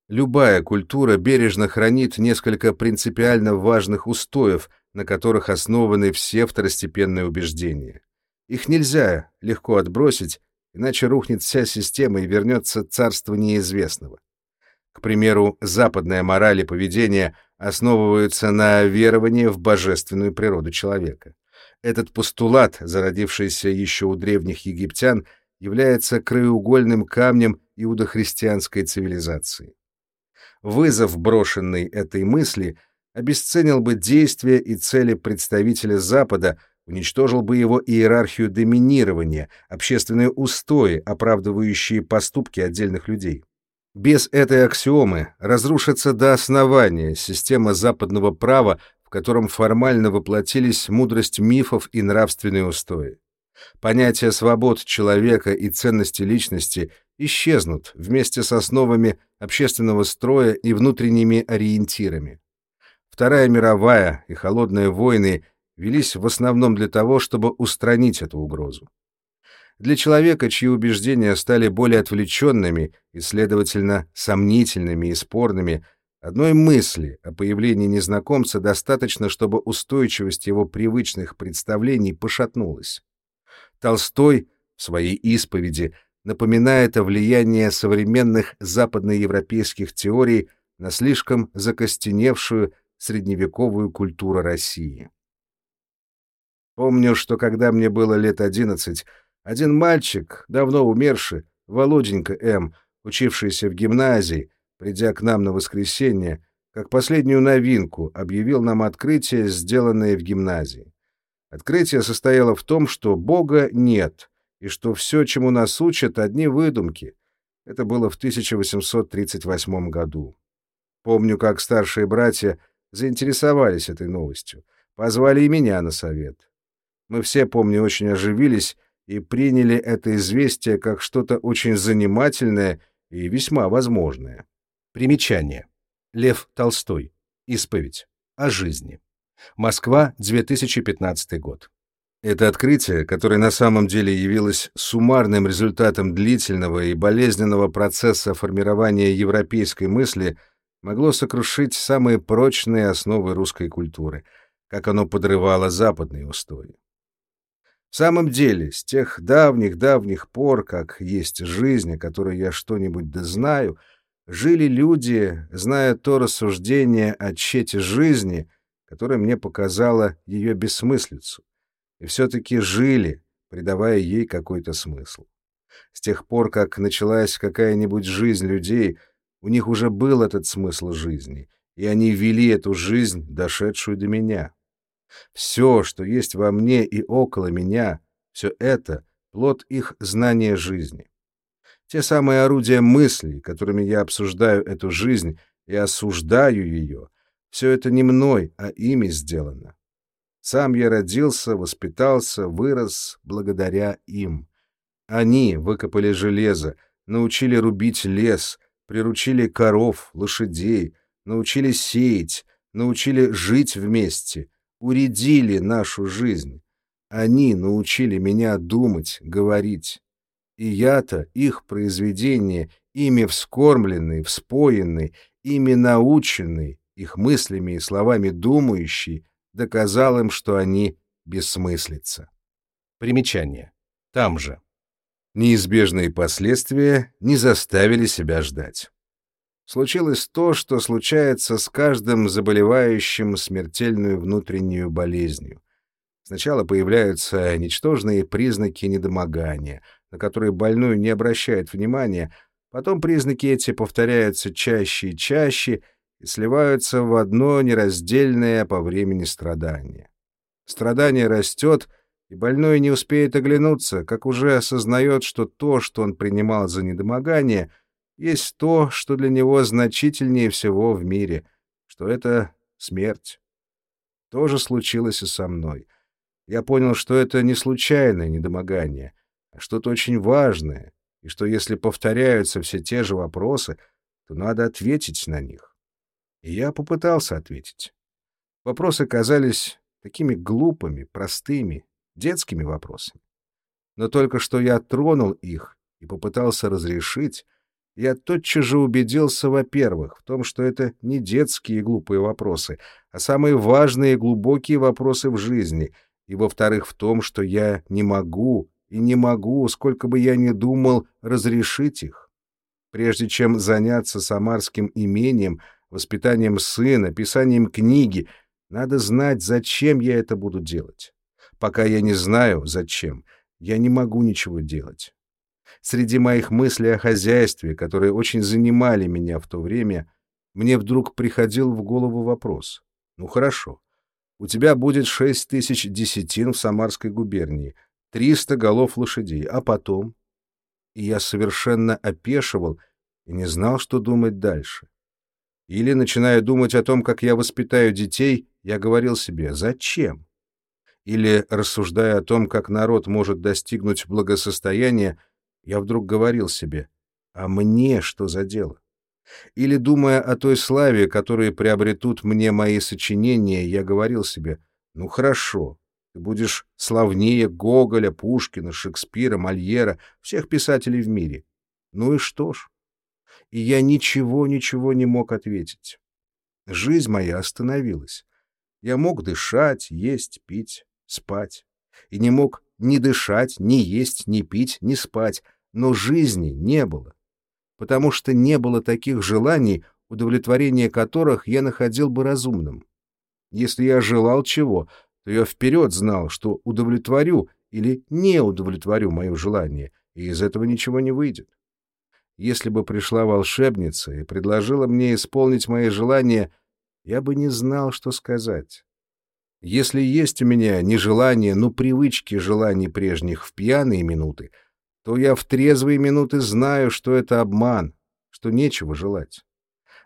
Любая культура бережно хранит несколько принципиально важных устоев, на которых основаны все второстепенные убеждения. Их нельзя легко отбросить, иначе рухнет вся система и вернется царство неизвестного. К примеру, западная мораль и поведение основываются на веровании в божественную природу человека. Этот постулат, зародившийся еще у древних египтян, является краеугольным камнем иудохристианской цивилизации. Вызов, брошенный этой мысли, обесценил бы действия и цели представителя Запада, уничтожил бы его иерархию доминирования, общественные устои, оправдывающие поступки отдельных людей. Без этой аксиомы разрушится до основания система западного права, в котором формально воплотились мудрость мифов и нравственные устои. Понятия свобод человека и ценности личности исчезнут вместе с основами общественного строя и внутренними ориентирами. Вторая мировая и холодные войны велись в основном для того, чтобы устранить эту угрозу. Для человека, чьи убеждения стали более отвлеченными и, следовательно, сомнительными и спорными, одной мысли о появлении незнакомца достаточно, чтобы устойчивость его привычных представлений пошатнулась. Толстой в своей исповеди напоминает о влиянии современных западноевропейских теорий на слишком закостеневшую средневековую культуру России. Помню, что когда мне было лет одиннадцать, один мальчик, давно умерший, Володенька М., учившийся в гимназии, придя к нам на воскресенье, как последнюю новинку, объявил нам открытие, сделанное в гимназии. Открытие состояло в том, что Бога нет, и что все, чему нас учат, одни выдумки. Это было в 1838 году. Помню, как старшие братья заинтересовались этой новостью, позвали и меня на совет. Мы все, помню, очень оживились и приняли это известие как что-то очень занимательное и весьма возможное. Примечание. Лев Толстой. Исповедь. О жизни. Москва, 2015 год. Это открытие, которое на самом деле явилось суммарным результатом длительного и болезненного процесса формирования европейской мысли, могло сокрушить самые прочные основы русской культуры, как оно подрывало западные устои. В самом деле, с тех давних-давних пор, как есть жизнь, о которой я что-нибудь да знаю, жили люди, зная то рассуждение о чете жизни — которое мне показало ее бессмыслицу, и все-таки жили, придавая ей какой-то смысл. С тех пор, как началась какая-нибудь жизнь людей, у них уже был этот смысл жизни, и они вели эту жизнь, дошедшую до меня. Все, что есть во мне и около меня, все это — плод их знания жизни. Те самые орудия мысли, которыми я обсуждаю эту жизнь и осуждаю ее, все это не мной, а ими сделано. Сам я родился, воспитался, вырос благодаря им. Они выкопали железо, научили рубить лес, приручили коров, лошадей, научили сеять, научили жить вместе, уредили нашу жизнь. Они научили меня думать, говорить. И я-то их произведение, ими вскормленный, вспоенный, ими наученный, их мыслями и словами думающий, доказал им, что они бессмыслица. Примечание. Там же. Неизбежные последствия не заставили себя ждать. Случилось то, что случается с каждым заболевающим смертельную внутреннюю болезнью. Сначала появляются ничтожные признаки недомогания, на которые больной не обращает внимания, потом признаки эти повторяются чаще и чаще и сливаются в одно нераздельное по времени страдание. Страдание растет, и больной не успеет оглянуться, как уже осознает, что то, что он принимал за недомогание, есть то, что для него значительнее всего в мире, что это смерть. То же случилось и со мной — я понял, что это не случайное недомогание, а что-то очень важное, и что если повторяются все те же вопросы, то надо ответить на них. И я попытался ответить. Вопросы казались такими глупыми, простыми, детскими вопросами. Но только что я тронул их и попытался разрешить, я тотчас же убедился, во-первых, в том, что это не детские глупые вопросы, а самые важные и глубокие вопросы в жизни — и, во-вторых, в том, что я не могу и не могу, сколько бы я ни думал, разрешить их. Прежде чем заняться самарским имением, воспитанием сына, писанием книги, надо знать, зачем я это буду делать. Пока я не знаю, зачем, я не могу ничего делать. Среди моих мыслей о хозяйстве, которые очень занимали меня в то время, мне вдруг приходил в голову вопрос. Ну хорошо, у тебя будет шесть тысяч десятин в Самарской губернии, триста голов лошадей, а потом... И я совершенно опешивал и не знал, что думать дальше. Или, начиная думать о том, как я воспитаю детей, я говорил себе «Зачем?». Или, рассуждая о том, как народ может достигнуть благосостояния, я вдруг говорил себе «А мне что за дело?». Или, думая о той славе, которую приобретут мне мои сочинения, я говорил себе, ну хорошо, ты будешь славнее Гоголя, Пушкина, Шекспира, Мольера, всех писателей в мире. Ну и что ж? И я ничего-ничего не мог ответить. Жизнь моя остановилась. Я мог дышать, есть, пить, спать. И не мог ни дышать, ни есть, ни пить, ни спать. Но жизни не было потому что не было таких желаний, удовлетворение которых я находил бы разумным. Если я желал чего, то я вперед знал, что удовлетворю или не удовлетворю мое желание, и из этого ничего не выйдет. Если бы пришла волшебница и предложила мне исполнить мои желания, я бы не знал, что сказать. Если есть у меня не желание, но привычки желаний прежних в пьяные минуты — то я в трезвые минуты знаю, что это обман, что нечего желать.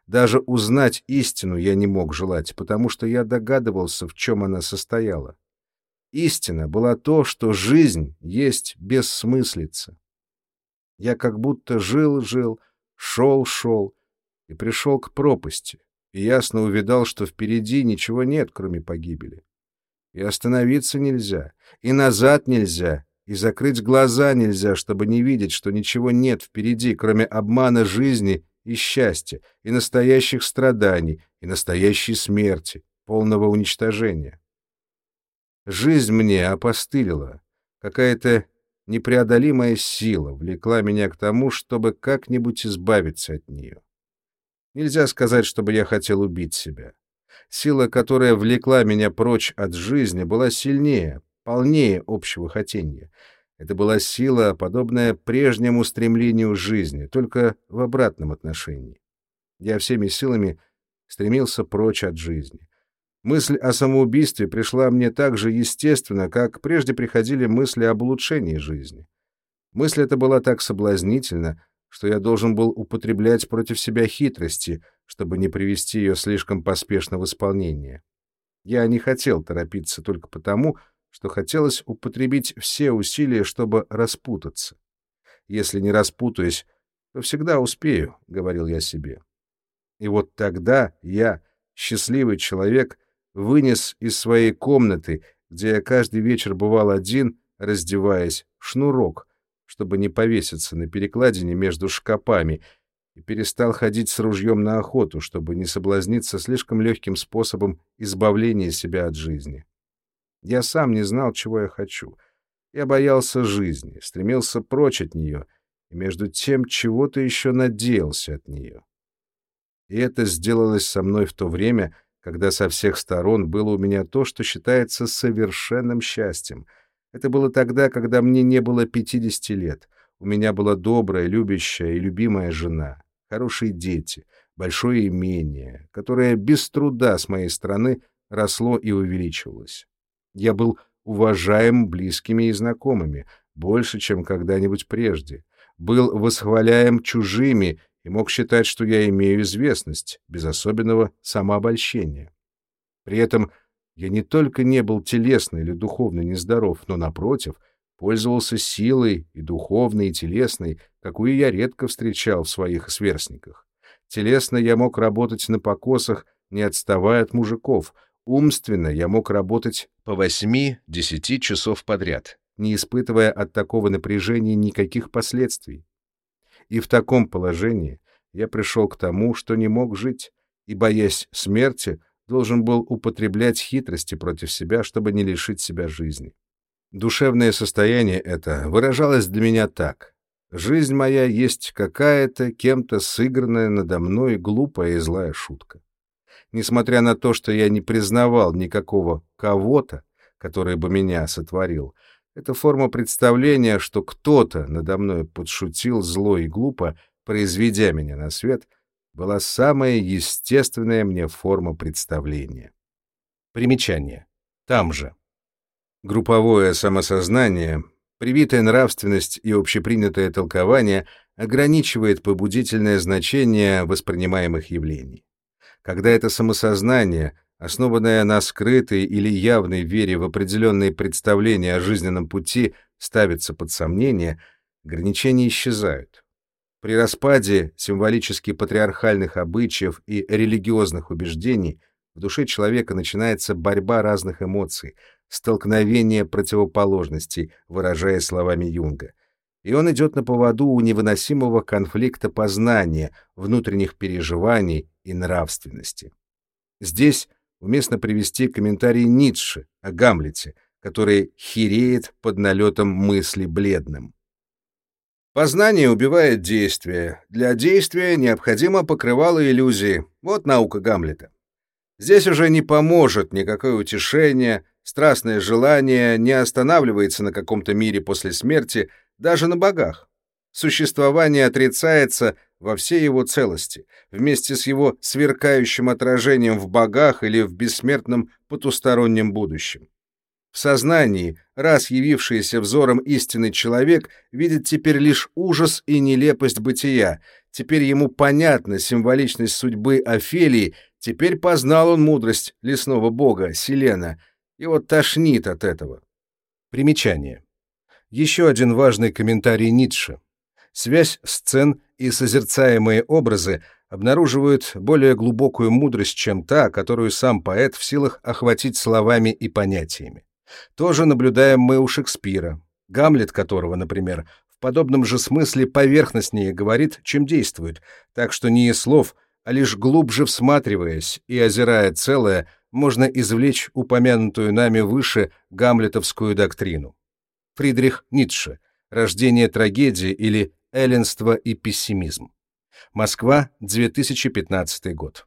Даже узнать истину я не мог желать, потому что я догадывался, в чем она состояла. Истина была то, что жизнь есть бессмыслица. Я как будто жил-жил, шел-шел и пришел к пропасти, и ясно увидал, что впереди ничего нет, кроме погибели. И остановиться нельзя, и назад нельзя, и закрыть глаза нельзя, чтобы не видеть, что ничего нет впереди, кроме обмана жизни и счастья, и настоящих страданий, и настоящей смерти, полного уничтожения. Жизнь мне опостылила. Какая-то непреодолимая сила влекла меня к тому, чтобы как-нибудь избавиться от нее. Нельзя сказать, чтобы я хотел убить себя. Сила, которая влекла меня прочь от жизни, была сильнее, полнее общего хотения. Это была сила, подобная прежнему стремлению жизни, только в обратном отношении. Я всеми силами стремился прочь от жизни. Мысль о самоубийстве пришла мне так же естественно, как прежде приходили мысли об улучшении жизни. Мысль эта была так соблазнительна, что я должен был употреблять против себя хитрости, чтобы не привести ее слишком поспешно в исполнение. Я не хотел торопиться только потому, что хотелось употребить все усилия, чтобы распутаться. Если не распутаюсь, то всегда успею, — говорил я себе. И вот тогда я, счастливый человек, вынес из своей комнаты, где я каждый вечер бывал один, раздеваясь, шнурок, чтобы не повеситься на перекладине между шкапами, и перестал ходить с ружьем на охоту, чтобы не соблазниться слишком легким способом избавления себя от жизни. Я сам не знал, чего я хочу. Я боялся жизни, стремился прочь от нее, и между тем чего-то еще надеялся от нее. И это сделалось со мной в то время, когда со всех сторон было у меня то, что считается совершенным счастьем. Это было тогда, когда мне не было 50 лет. У меня была добрая, любящая и любимая жена, хорошие дети, большое имение, которое без труда с моей стороны росло и увеличивалось. Я был уважаем близкими и знакомыми, больше, чем когда-нибудь прежде. Был восхваляем чужими и мог считать, что я имею известность, без особенного самообольщения. При этом я не только не был телесно или духовно нездоров, но, напротив, пользовался силой и духовной, и телесной, какую я редко встречал в своих сверстниках. Телесно я мог работать на покосах, не отставая от мужиков, умственно я мог работать по восьми-десяти часов подряд, не испытывая от такого напряжения никаких последствий. И в таком положении я пришел к тому, что не мог жить, и, боясь смерти, должен был употреблять хитрости против себя, чтобы не лишить себя жизни. Душевное состояние это выражалось для меня так. Жизнь моя есть какая-то кем-то сыгранная надо мной глупая и злая шутка. Несмотря на то, что я не признавал никакого кого-то, который бы меня сотворил, эта форма представления, что кто-то надо мной подшутил зло и глупо, произведя меня на свет, была самая естественная мне форма представления. Примечание. Там же. Групповое самосознание, привитая нравственность и общепринятое толкование ограничивает побудительное значение воспринимаемых явлений. Когда это самосознание основанная на скрытой или явной вере в определенные представления о жизненном пути, ставится под сомнение, ограничения исчезают. При распаде символически патриархальных обычаев и религиозных убеждений в душе человека начинается борьба разных эмоций, столкновение противоположностей, выражая словами Юнга. И он идет на поводу у невыносимого конфликта познания, внутренних переживаний и нравственности. Здесь уместно привести комментарий Ницше о Гамлете, который хереет под налетом мысли бледным. Познание убивает действие. Для действия необходимо покрывало иллюзии. Вот наука Гамлета. Здесь уже не поможет никакое утешение, страстное желание не останавливается на каком-то мире после смерти, даже на богах. Существование отрицается во всей его целости, вместе с его сверкающим отражением в богах или в бессмертном потустороннем будущем. В сознании, раз явившийся взором истинный человек, видит теперь лишь ужас и нелепость бытия, теперь ему понятна символичность судьбы Офелии, теперь познал он мудрость лесного бога, Селена, его тошнит от этого. Примечание. Еще один важный комментарий Ницше. Связь сцен и созерцаемые образы обнаруживают более глубокую мудрость, чем та, которую сам поэт в силах охватить словами и понятиями. Тоже наблюдаем мы у Шекспира, Гамлет которого, например, в подобном же смысле поверхностнее говорит, чем действует, так что не из слов, а лишь глубже всматриваясь и озирая целое, можно извлечь упомянутую нами выше гамлетовскую доктрину. Фридрих Ницше «Рождение трагедии» или Эллинство и пессимизм. Москва, 2015 год.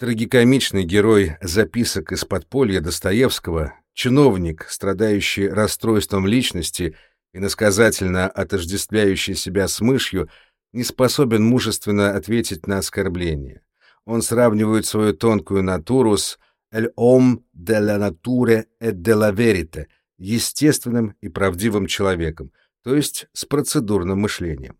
Трагикомичный герой записок из подполья Достоевского, чиновник, страдающий расстройством личности и насказательно отождествляющий себя с мышью, не способен мужественно ответить на оскорбление. Он сравнивает свою тонкую натуру с «el homme de la nature et de la vérité» — естественным и правдивым человеком, то есть с процедурным мышлением.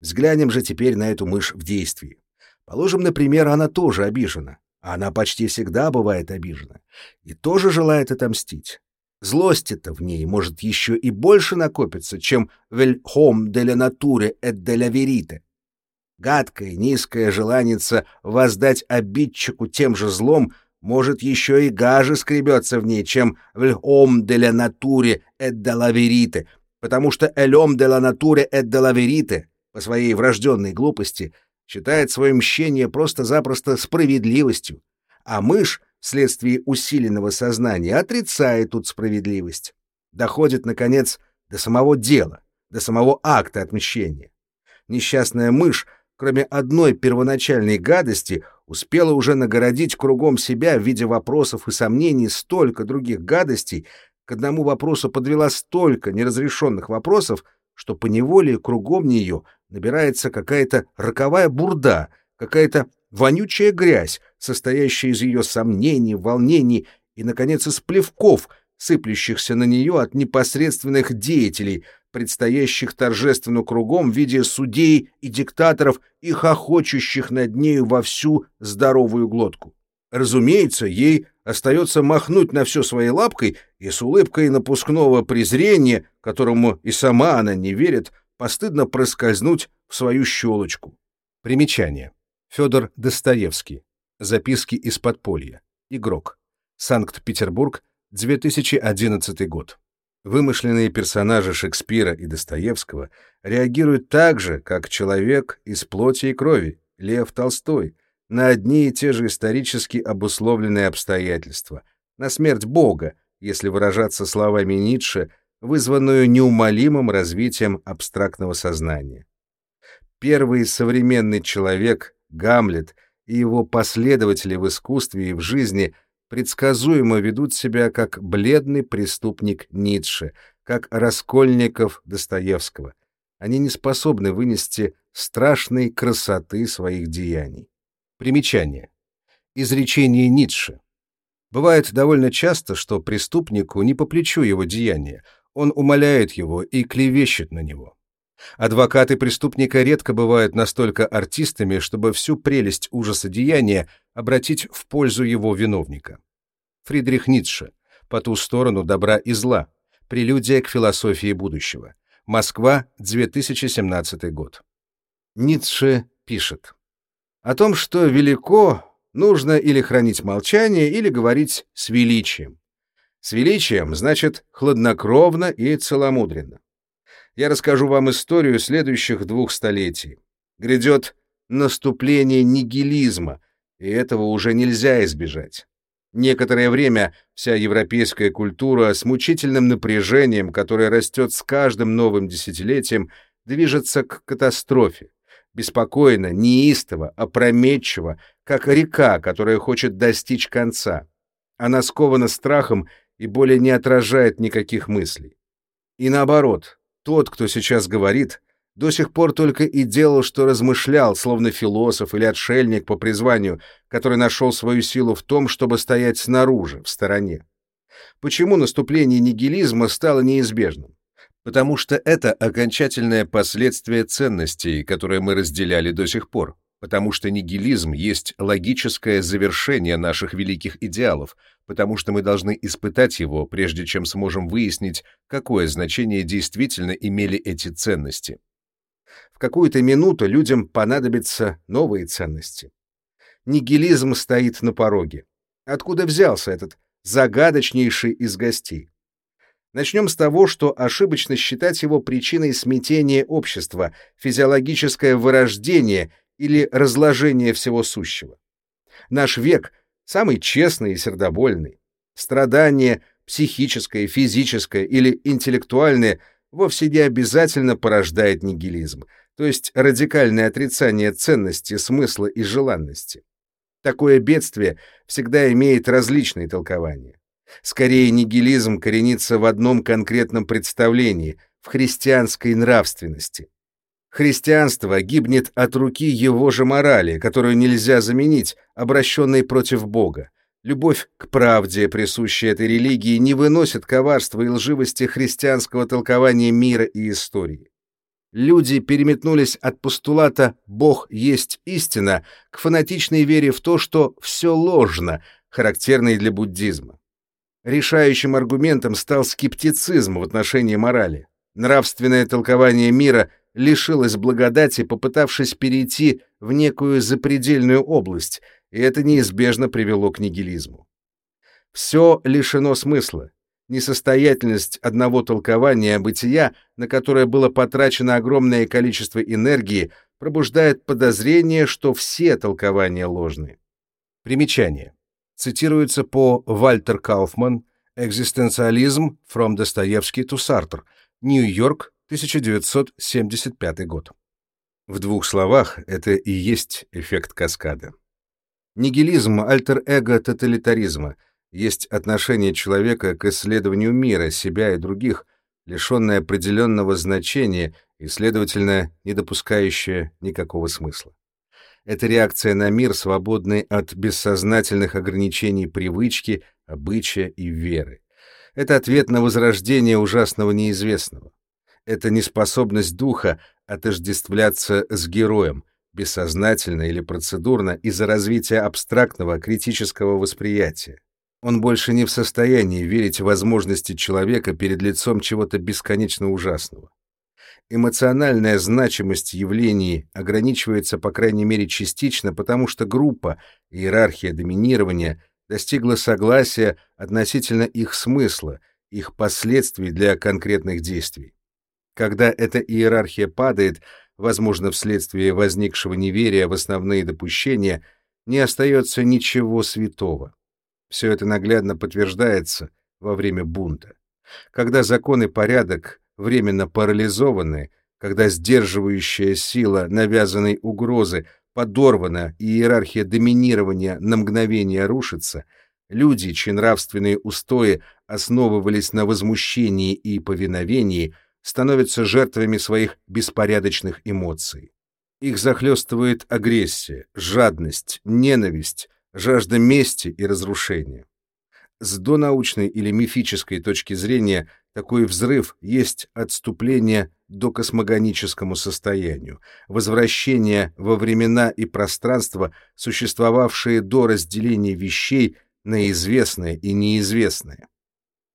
Взглянем же теперь на эту мышь в действии. Положим, например, она тоже обижена. Она почти всегда бывает обижена. И тоже желает отомстить. Злости-то в ней может еще и больше накопиться, чем «vel hom de la nature et de la verite». Гадкое, низкое желаница воздать обидчику тем же злом может, еще и гаже скребется в ней, чем в «l'homme de la nature et de la vérité», потому что «l'homme de la nature et de la vérité» по своей врожденной глупости считает свое мщение просто-запросто справедливостью, а мышь вследствие усиленного сознания отрицает тут справедливость. Доходит, наконец, до самого дела, до самого акта отмщения. Несчастная мышь, кроме одной первоначальной гадости, успела уже нагородить кругом себя в виде вопросов и сомнений столько других гадостей, к одному вопросу подвела столько неразрешенных вопросов, что поневоле кругом нее набирается какая-то роковая бурда, какая-то вонючая грязь, состоящая из ее сомнений, волнений и, наконец, из плевков, сыплющихся на нее от непосредственных деятелей, предстоящих торжественно кругом в виде судей и диктаторов и хохочущих над нею во всю здоровую глотку. Разумеется, ей остается махнуть на все своей лапкой и с улыбкой напускного презрения, которому и сама она не верит, постыдно проскользнуть в свою щелочку. Примечание. Федор Достоевский. Записки из подполья. Игрок. Санкт-Петербург, 2011 год. Вымышленные персонажи Шекспира и Достоевского реагируют так же, как человек из плоти и крови, Лев Толстой, на одни и те же исторически обусловленные обстоятельства, на смерть Бога, если выражаться словами Ницше, вызванную неумолимым развитием абстрактного сознания. Первый современный человек, Гамлет, и его последователи в искусстве и в жизни предсказуемо ведут себя как бледный преступник Ницше, как Раскольников Достоевского. Они не способны вынести страшной красоты своих деяний. Примечание. Изречение Ницше. Бывает довольно часто, что преступнику не по плечу его деяния, он умоляет его и клевещет на него. Адвокаты преступника редко бывают настолько артистами, чтобы всю прелесть ужаса деяния обратить в пользу его виновника. Фридрих Ницше. По ту сторону добра и зла. Прелюдия к философии будущего. Москва, 2017 год. Ницше пишет. О том, что велико, нужно или хранить молчание, или говорить с величием. С величием значит хладнокровно и целомудренно. Я расскажу вам историю следующих двух столетий. Грядет наступление нигилизма, и этого уже нельзя избежать. Некоторое время вся европейская культура с мучительным напряжением, которое растет с каждым новым десятилетием, движется к катастрофе беспокойно, неистово, опрометчиво, как река, которая хочет достичь конца. Она скована страхом и более не отражает никаких мыслей. И наоборот, тот, кто сейчас говорит, до сих пор только и делал, что размышлял, словно философ или отшельник по призванию, который нашел свою силу в том, чтобы стоять снаружи, в стороне. Почему наступление нигилизма стало неизбежным? Потому что это окончательное последствие ценностей, которые мы разделяли до сих пор. Потому что нигилизм есть логическое завершение наших великих идеалов, потому что мы должны испытать его, прежде чем сможем выяснить, какое значение действительно имели эти ценности. В какую-то минуту людям понадобятся новые ценности. Нигилизм стоит на пороге. Откуда взялся этот загадочнейший из гостей? Начнем с того, что ошибочно считать его причиной смятения общества, физиологическое вырождение или разложение всего сущего. Наш век самый честный и сердобольный. Страдание психическое, физическое или интеллектуальное вовсе не обязательно порождает нигилизм, то есть радикальное отрицание ценности, смысла и желанности. Такое бедствие всегда имеет различные толкования. Скорее, нигилизм коренится в одном конкретном представлении — в христианской нравственности. Христианство гибнет от руки его же морали, которую нельзя заменить, обращенной против Бога. Любовь к правде, присущая этой религии, не выносит коварства и лживости христианского толкования мира и истории. Люди переметнулись от постулата «Бог есть истина» к фанатичной вере в то, что все ложно, характерной для буддизма. Решающим аргументом стал скептицизм в отношении морали. Нравственное толкование мира лишилось благодати, попытавшись перейти в некую запредельную область, и это неизбежно привело к нигилизму. Все лишено смысла. Несостоятельность одного толкования бытия, на которое было потрачено огромное количество энергии, пробуждает подозрение, что все толкования ложны. Примечание. Цитируется по Вальтер Кауфман «Экзистенциализм from Достоевский to Sartre», Нью-Йорк, 1975 год. В двух словах, это и есть эффект каскада. Нигилизм — альтер-эго тоталитаризма, есть отношение человека к исследованию мира, себя и других, лишенное определенного значения и, следовательно, не допускающее никакого смысла. Это реакция на мир, свободный от бессознательных ограничений привычки, обычая и веры. Это ответ на возрождение ужасного неизвестного. Это неспособность духа отождествляться с героем, бессознательно или процедурно, из-за развития абстрактного критического восприятия. Он больше не в состоянии верить в возможности человека перед лицом чего-то бесконечно ужасного. Эмоциональная значимость явлений ограничивается, по крайней мере, частично, потому что группа, иерархия доминирования достигла согласия относительно их смысла, их последствий для конкретных действий. Когда эта иерархия падает, возможно, вследствие возникшего неверия в основные допущения, не остается ничего святого. Все это наглядно подтверждается во время бунта. Когда закон и порядок временно парализованы, когда сдерживающая сила навязанной угрозы подорвана и иерархия доминирования на мгновение рушится, люди, чьи нравственные устои основывались на возмущении и повиновении, становятся жертвами своих беспорядочных эмоций. Их захлестывает агрессия, жадность, ненависть, жажда мести и разрушения. С донаучной или мифической точки зрения такой взрыв есть отступление до космогоническому состоянию, возвращение во времена и пространство, существовавшие до разделения вещей на известное и неизвестное.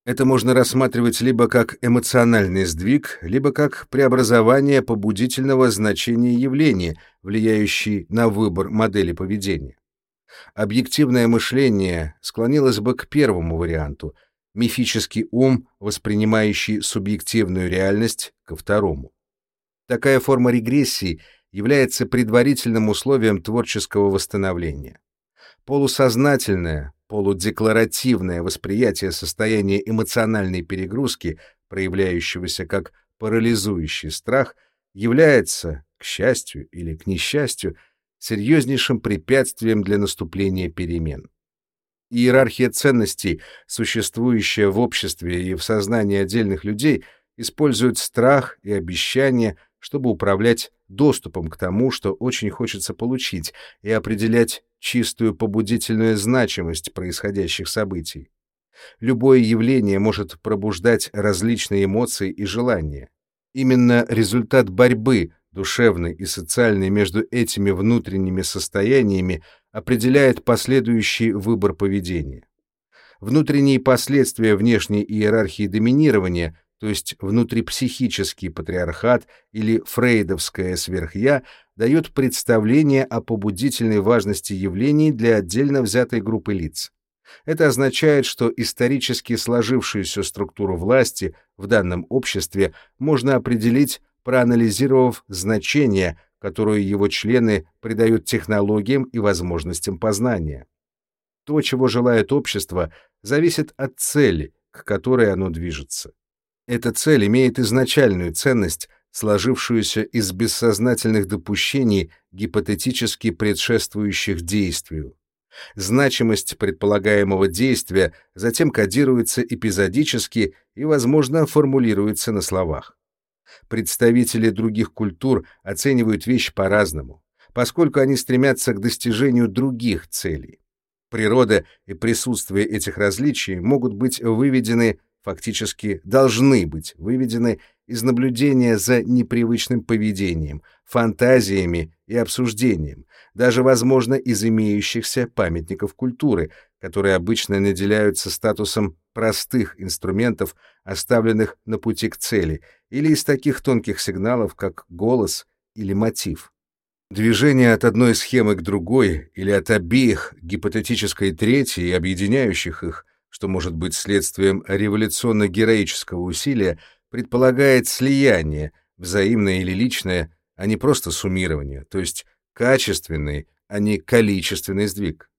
Это можно рассматривать либо как эмоциональный сдвиг, либо как преобразование побудительного значения явления, влияющий на выбор модели поведения. Объективное мышление склонилось бы к первому варианту, мифический ум, воспринимающий субъективную реальность, ко второму. Такая форма регрессии является предварительным условием творческого восстановления. Полусознательное, полудекларативное восприятие состояния эмоциональной перегрузки, проявляющегося как парализующий страх, является, к счастью или к несчастью, серьезнейшим препятствием для наступления перемен. Иерархия ценностей, существующая в обществе и в сознании отдельных людей, использует страх и обещания, чтобы управлять доступом к тому, что очень хочется получить, и определять чистую побудительную значимость происходящих событий. Любое явление может пробуждать различные эмоции и желания. Именно результат борьбы, душевной и социальной между этими внутренними состояниями, определяет последующий выбор поведения. Внутренние последствия внешней иерархии доминирования то есть внутрипсихический патриархат или фрейдовское сверхя, дает представление о побудительной важности явлений для отдельно взятой группы лиц. Это означает, что исторически сложившуюся структуру власти в данном обществе можно определить, проанализировав значение, которое его члены придают технологиям и возможностям познания. То, чего желает общество, зависит от цели, к которой оно движется. Эта цель имеет изначальную ценность, сложившуюся из бессознательных допущений, гипотетически предшествующих действию. Значимость предполагаемого действия затем кодируется эпизодически и, возможно, формулируется на словах. Представители других культур оценивают вещь по-разному, поскольку они стремятся к достижению других целей. Природа и присутствие этих различий могут быть выведены фактически должны быть выведены из наблюдения за непривычным поведением, фантазиями и обсуждением, даже, возможно, из имеющихся памятников культуры, которые обычно наделяются статусом простых инструментов, оставленных на пути к цели, или из таких тонких сигналов, как голос или мотив. Движение от одной схемы к другой или от обеих гипотетической третьей, объединяющих их, что может быть следствием революционно-героического усилия, предполагает слияние, взаимное или личное, а не просто суммирование, то есть качественный, а не количественный сдвиг.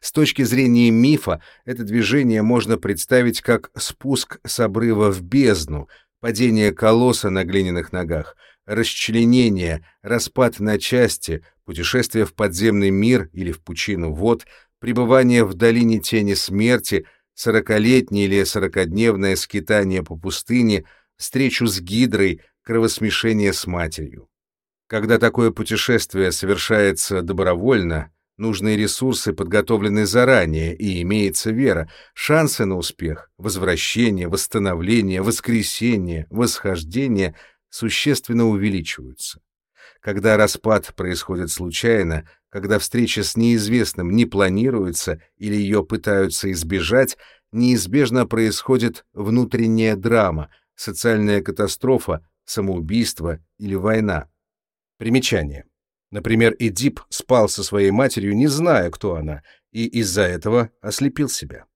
С точки зрения мифа, это движение можно представить как спуск с обрыва в бездну, падение колосса на глиняных ногах, расчленение, распад на части, путешествие в подземный мир или в пучину вод, пребывание в долине тени смерти, сорокалетнее или сорокодневное скитание по пустыне, встречу с гидрой, кровосмешение с матерью. Когда такое путешествие совершается добровольно, нужные ресурсы подготовлены заранее и имеется вера, шансы на успех, возвращение, восстановление, воскресение, восхождение существенно увеличиваются. Когда распад происходит случайно, когда встреча с неизвестным не планируется или ее пытаются избежать, неизбежно происходит внутренняя драма, социальная катастрофа, самоубийство или война. Примечание. Например, Эдип спал со своей матерью, не зная, кто она, и из-за этого ослепил себя.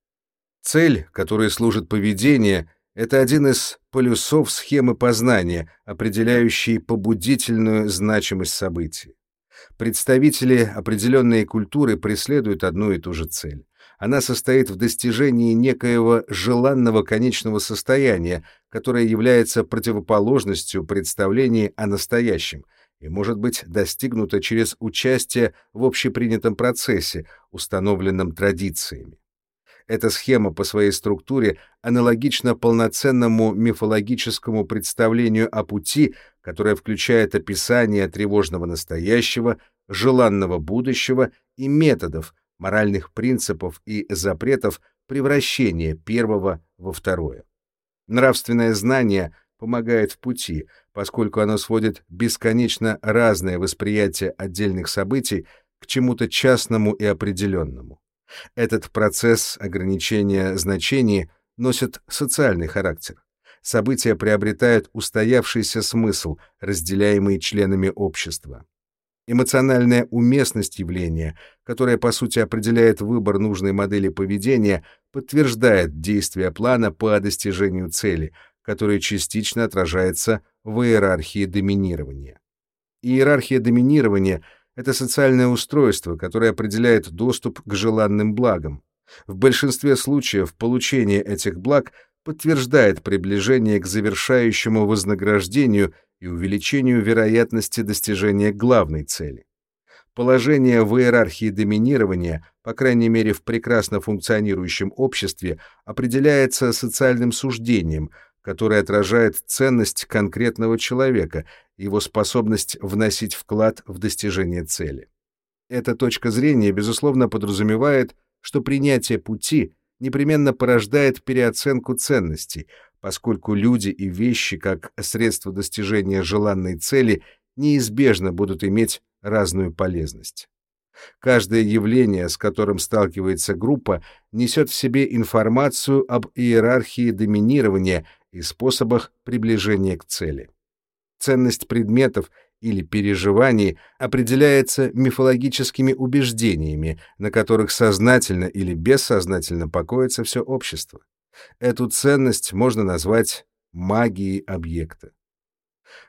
Цель, которой служит поведение, это один из полюсов схемы познания, определяющий побудительную значимость событий. Представители определенной культуры преследуют одну и ту же цель. Она состоит в достижении некоего желанного конечного состояния, которое является противоположностью представлений о настоящем и может быть достигнуто через участие в общепринятом процессе, установленном традициями. Эта схема по своей структуре аналогична полноценному мифологическому представлению о пути, которое включает описание тревожного настоящего, желанного будущего и методов, моральных принципов и запретов превращения первого во второе. Нравственное знание помогает в пути, поскольку оно сводит бесконечно разное восприятие отдельных событий к чему-то частному и определенному. Этот процесс ограничения значений носит социальный характер. События приобретают устоявшийся смысл, разделяемый членами общества. Эмоциональная уместность явления, которая по сути определяет выбор нужной модели поведения, подтверждает действие плана по достижению цели, которая частично отражается в иерархии доминирования. Иерархия доминирования — это социальное устройство, которое определяет доступ к желанным благам. В большинстве случаев получение этих благ подтверждает приближение к завершающему вознаграждению и увеличению вероятности достижения главной цели. Положение в иерархии доминирования, по крайней мере в прекрасно функционирующем обществе, определяется социальным суждением, которое отражает ценность конкретного человека его способность вносить вклад в достижение цели. Эта точка зрения, безусловно, подразумевает, что принятие пути непременно порождает переоценку ценностей, поскольку люди и вещи, как средство достижения желанной цели, неизбежно будут иметь разную полезность. Каждое явление, с которым сталкивается группа, несет в себе информацию об иерархии доминирования и способах приближения к цели. Ценность предметов или переживаний определяется мифологическими убеждениями, на которых сознательно или бессознательно покоится все общество. Эту ценность можно назвать магией объекта.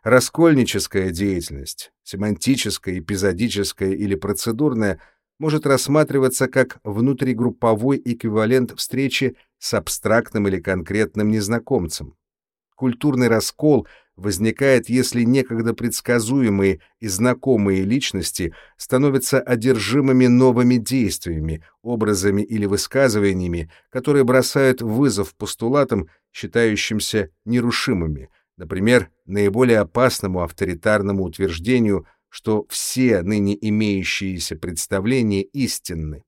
Раскольническая деятельность, семантическая, эпизодическая или процедурная, может рассматриваться как внутригрупповой эквивалент встречи с абстрактным или конкретным незнакомцем. Культурный раскол возникает, если некогда предсказуемые и знакомые личности становятся одержимыми новыми действиями, образами или высказываниями, которые бросают вызов постулатам, считающимся нерушимыми, например, наиболее опасному авторитарному утверждению, что все ныне имеющиеся представления истинны.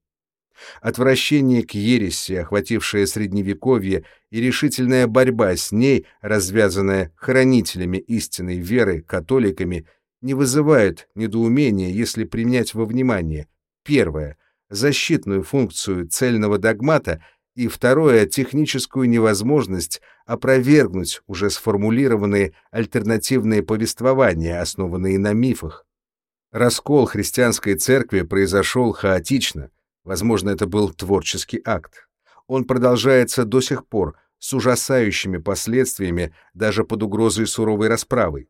Отвращение к ереси, охватившее Средневековье, и решительная борьба с ней, развязанная хранителями истинной веры, католиками, не вызывают недоумения, если принять во внимание первое — защитную функцию цельного догмата и второе — техническую невозможность опровергнуть уже сформулированные альтернативные повествования, основанные на мифах. Раскол христианской церкви произошел хаотично, возможно, это был творческий акт. Он продолжается до сих пор с ужасающими последствиями даже под угрозой суровой расправы.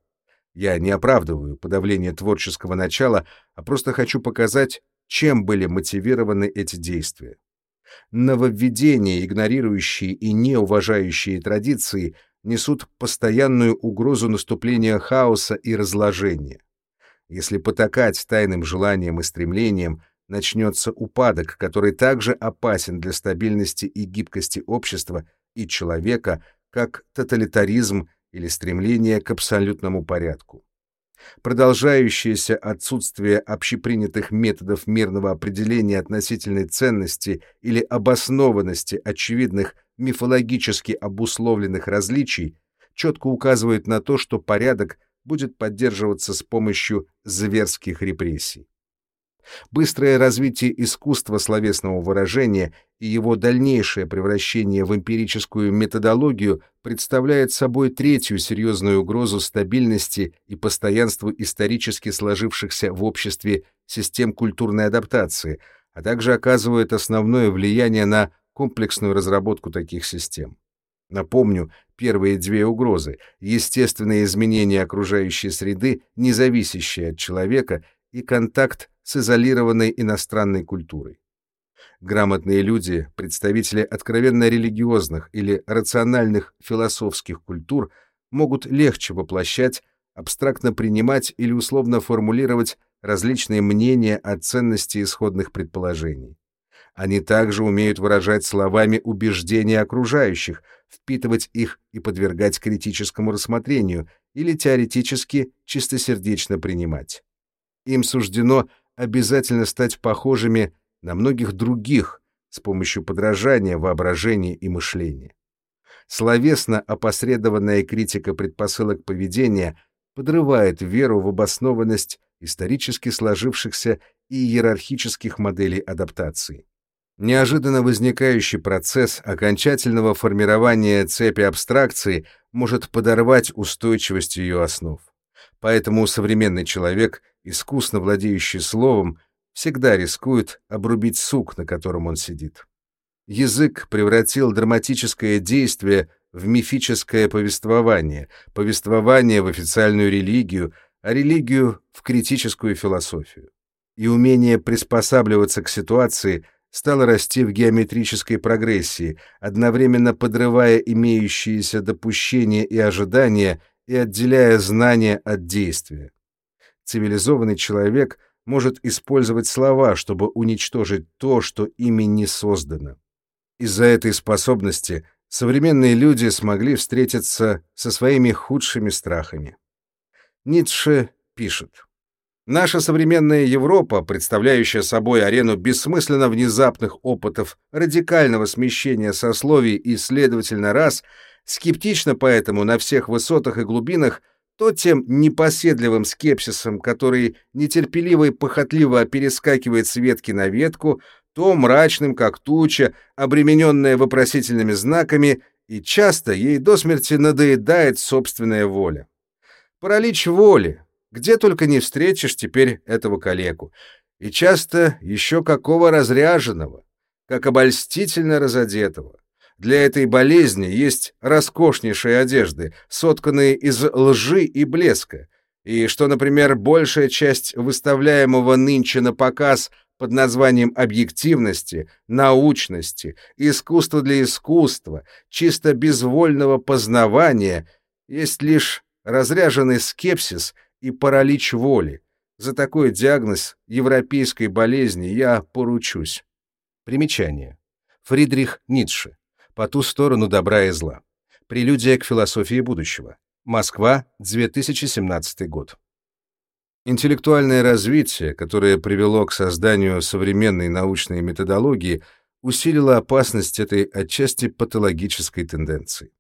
Я не оправдываю подавление творческого начала, а просто хочу показать, чем были мотивированы эти действия. Нововведения, игнорирующие и не уважающие традиции, несут постоянную угрозу наступления хаоса и разложения. Если потакать тайным желаниям и стремлениям, начнется упадок, который также опасен для стабильности и гибкости общества и человека, как тоталитаризм или стремление к абсолютному порядку. Продолжающееся отсутствие общепринятых методов мирного определения относительной ценности или обоснованности очевидных мифологически обусловленных различий четко указывает на то, что порядок будет поддерживаться с помощью зверских репрессий. Быстрое развитие искусства словесного выражения и его дальнейшее превращение в эмпирическую методологию представляет собой третью серьезную угрозу стабильности и постоянству исторически сложившихся в обществе систем культурной адаптации, а также оказывает основное влияние на комплексную разработку таких систем. Напомню, первые две угрозы — естественные изменения окружающей среды, не зависящие от человека, и контакт с изолированной иностранной культурой. Грамотные люди, представители откровенно религиозных или рациональных философских культур, могут легче воплощать, абстрактно принимать или условно формулировать различные мнения о ценности исходных предположений. Они также умеют выражать словами убеждения окружающих, впитывать их и подвергать критическому рассмотрению или теоретически чистосердечно принимать. Им суждено обязательно стать похожими на многих других с помощью подражания, воображения и мышления. Словесно опосредованная критика предпосылок поведения подрывает веру в обоснованность исторически сложившихся и иерархических моделей адаптации. Неожиданно возникающий процесс окончательного формирования цепи абстракции может подорвать устойчивость ее основ. Поэтому современный человек искусно владеющий словом, всегда рискует обрубить сук, на котором он сидит. Язык превратил драматическое действие в мифическое повествование, повествование в официальную религию, а религию — в критическую философию. И умение приспосабливаться к ситуации стало расти в геометрической прогрессии, одновременно подрывая имеющиеся допущения и ожидания и отделяя знания от действия. Цивилизованный человек может использовать слова, чтобы уничтожить то, что ими не создано. Из-за этой способности современные люди смогли встретиться со своими худшими страхами. Ницше пишет. Наша современная Европа, представляющая собой арену бессмысленно внезапных опытов радикального смещения сословий и, следовательно, рас, скептична поэтому на всех высотах и глубинах то тем непоседливым скепсисом, который нетерпеливо и похотливо перескакивает с ветки на ветку, то мрачным, как туча, обремененная вопросительными знаками, и часто ей до смерти надоедает собственная воля. Паралич воли, где только не встретишь теперь этого калеку, и часто еще какого разряженного, как обольстительно разодетого. Для этой болезни есть роскошнейшие одежды, сотканные из лжи и блеска, и что, например, большая часть выставляемого нынче на показ под названием объективности, научности, искусства для искусства, чисто безвольного познавания, есть лишь разряженный скепсис и паралич воли. За такой диагноз европейской болезни я поручусь. Примечание. Фридрих Ницше. По ту сторону добра и зла. Прелюдия к философии будущего. Москва, 2017 год. Интеллектуальное развитие, которое привело к созданию современной научной методологии, усилило опасность этой отчасти патологической тенденции.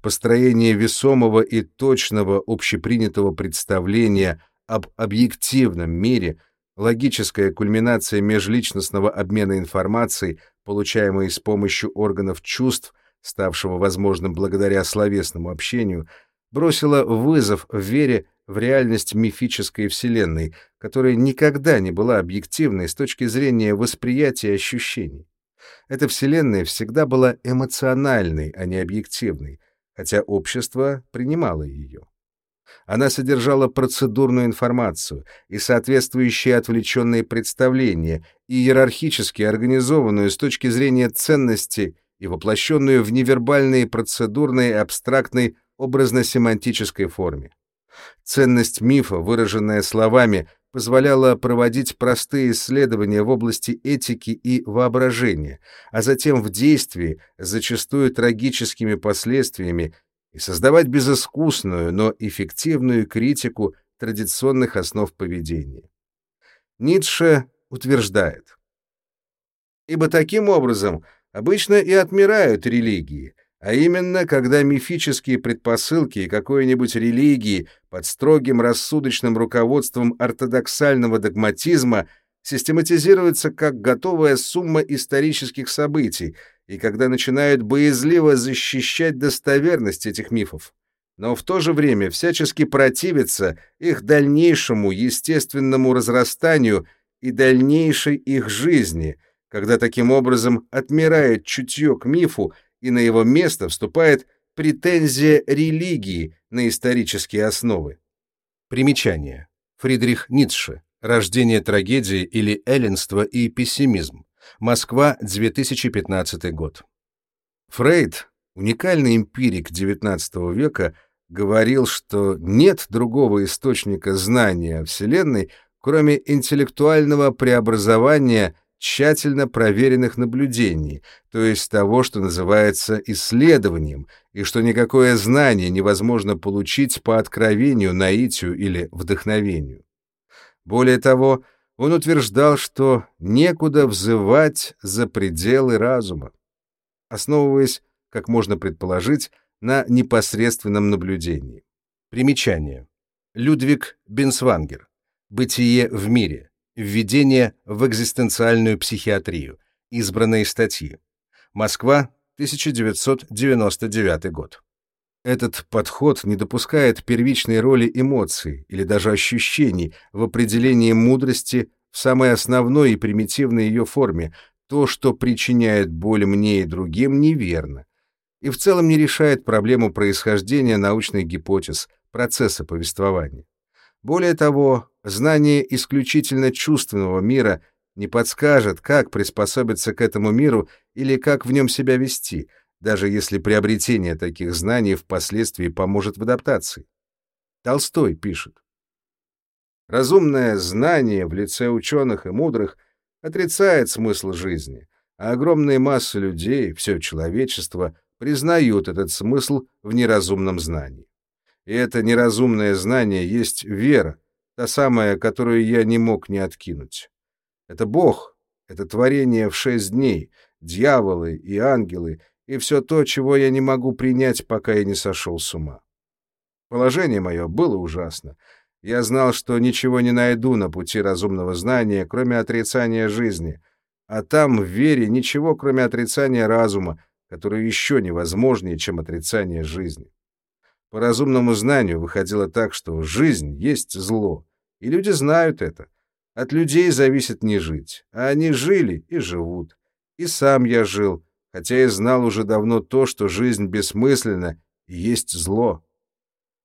Построение весомого и точного общепринятого представления об объективном мире, логическая кульминация межличностного обмена информацией получаемые с помощью органов чувств, ставшего возможным благодаря словесному общению, бросила вызов в вере в реальность мифической вселенной, которая никогда не была объективной с точки зрения восприятия ощущений. Эта вселенная всегда была эмоциональной, а не объективной, хотя общество принимало ее. Она содержала процедурную информацию и соответствующие отвлеченные представления, и иерархически организованную с точки зрения ценности и воплощенную в невербальной процедурной абстрактной образно-семантической форме. Ценность мифа, выраженная словами, позволяла проводить простые исследования в области этики и воображения, а затем в действии, зачастую трагическими последствиями, и создавать безыскусную, но эффективную критику традиционных основ поведения. Ницше утверждает, «Ибо таким образом обычно и отмирают религии, а именно, когда мифические предпосылки какой-нибудь религии под строгим рассудочным руководством ортодоксального догматизма систематизируются как готовая сумма исторических событий, и когда начинают боязливо защищать достоверность этих мифов, но в то же время всячески противиться их дальнейшему естественному разрастанию и дальнейшей их жизни, когда таким образом отмирает чутье к мифу и на его место вступает претензия религии на исторические основы. Примечание. Фридрих Ницше. Рождение трагедии или эллинство и пессимизм. Москва, 2015 год. Фрейд, уникальный эмпирик XIX века, говорил, что нет другого источника знания о Вселенной, кроме интеллектуального преобразования тщательно проверенных наблюдений, то есть того, что называется исследованием, и что никакое знание невозможно получить по откровению, наитию или вдохновению. Более того, он утверждал, что некуда взывать за пределы разума, основываясь, как можно предположить, на непосредственном наблюдении. Примечание. Людвиг Бенсвангер. «Бытие в мире. Введение в экзистенциальную психиатрию. Избранные статьи. Москва, 1999 год. Этот подход не допускает первичной роли эмоций или даже ощущений в определении мудрости в самой основной и примитивной ее форме. То, что причиняет боль мне и другим, неверно. И в целом не решает проблему происхождения научных гипотез, процесса повествования. Более того, знание исключительно чувственного мира не подскажет, как приспособиться к этому миру или как в нем себя вести, даже если приобретение таких знаний впоследствии поможет в адаптации. Толстой пишет. Разумное знание в лице ученых и мудрых отрицает смысл жизни, а огромные массы людей, все человечество, признают этот смысл в неразумном знании. И это неразумное знание есть вера, та самая, которую я не мог не откинуть. Это Бог, это творение в шесть дней, дьяволы и ангелы, и все то, чего я не могу принять, пока я не сошел с ума. Положение мое было ужасно. Я знал, что ничего не найду на пути разумного знания, кроме отрицания жизни, а там, в вере, ничего, кроме отрицания разума, которое еще невозможнее, чем отрицание жизни. По разумному знанию выходило так, что жизнь есть зло, и люди знают это. От людей зависит не жить, а они жили и живут. И сам я жил, хотя и знал уже давно то, что жизнь бессмысленна и есть зло.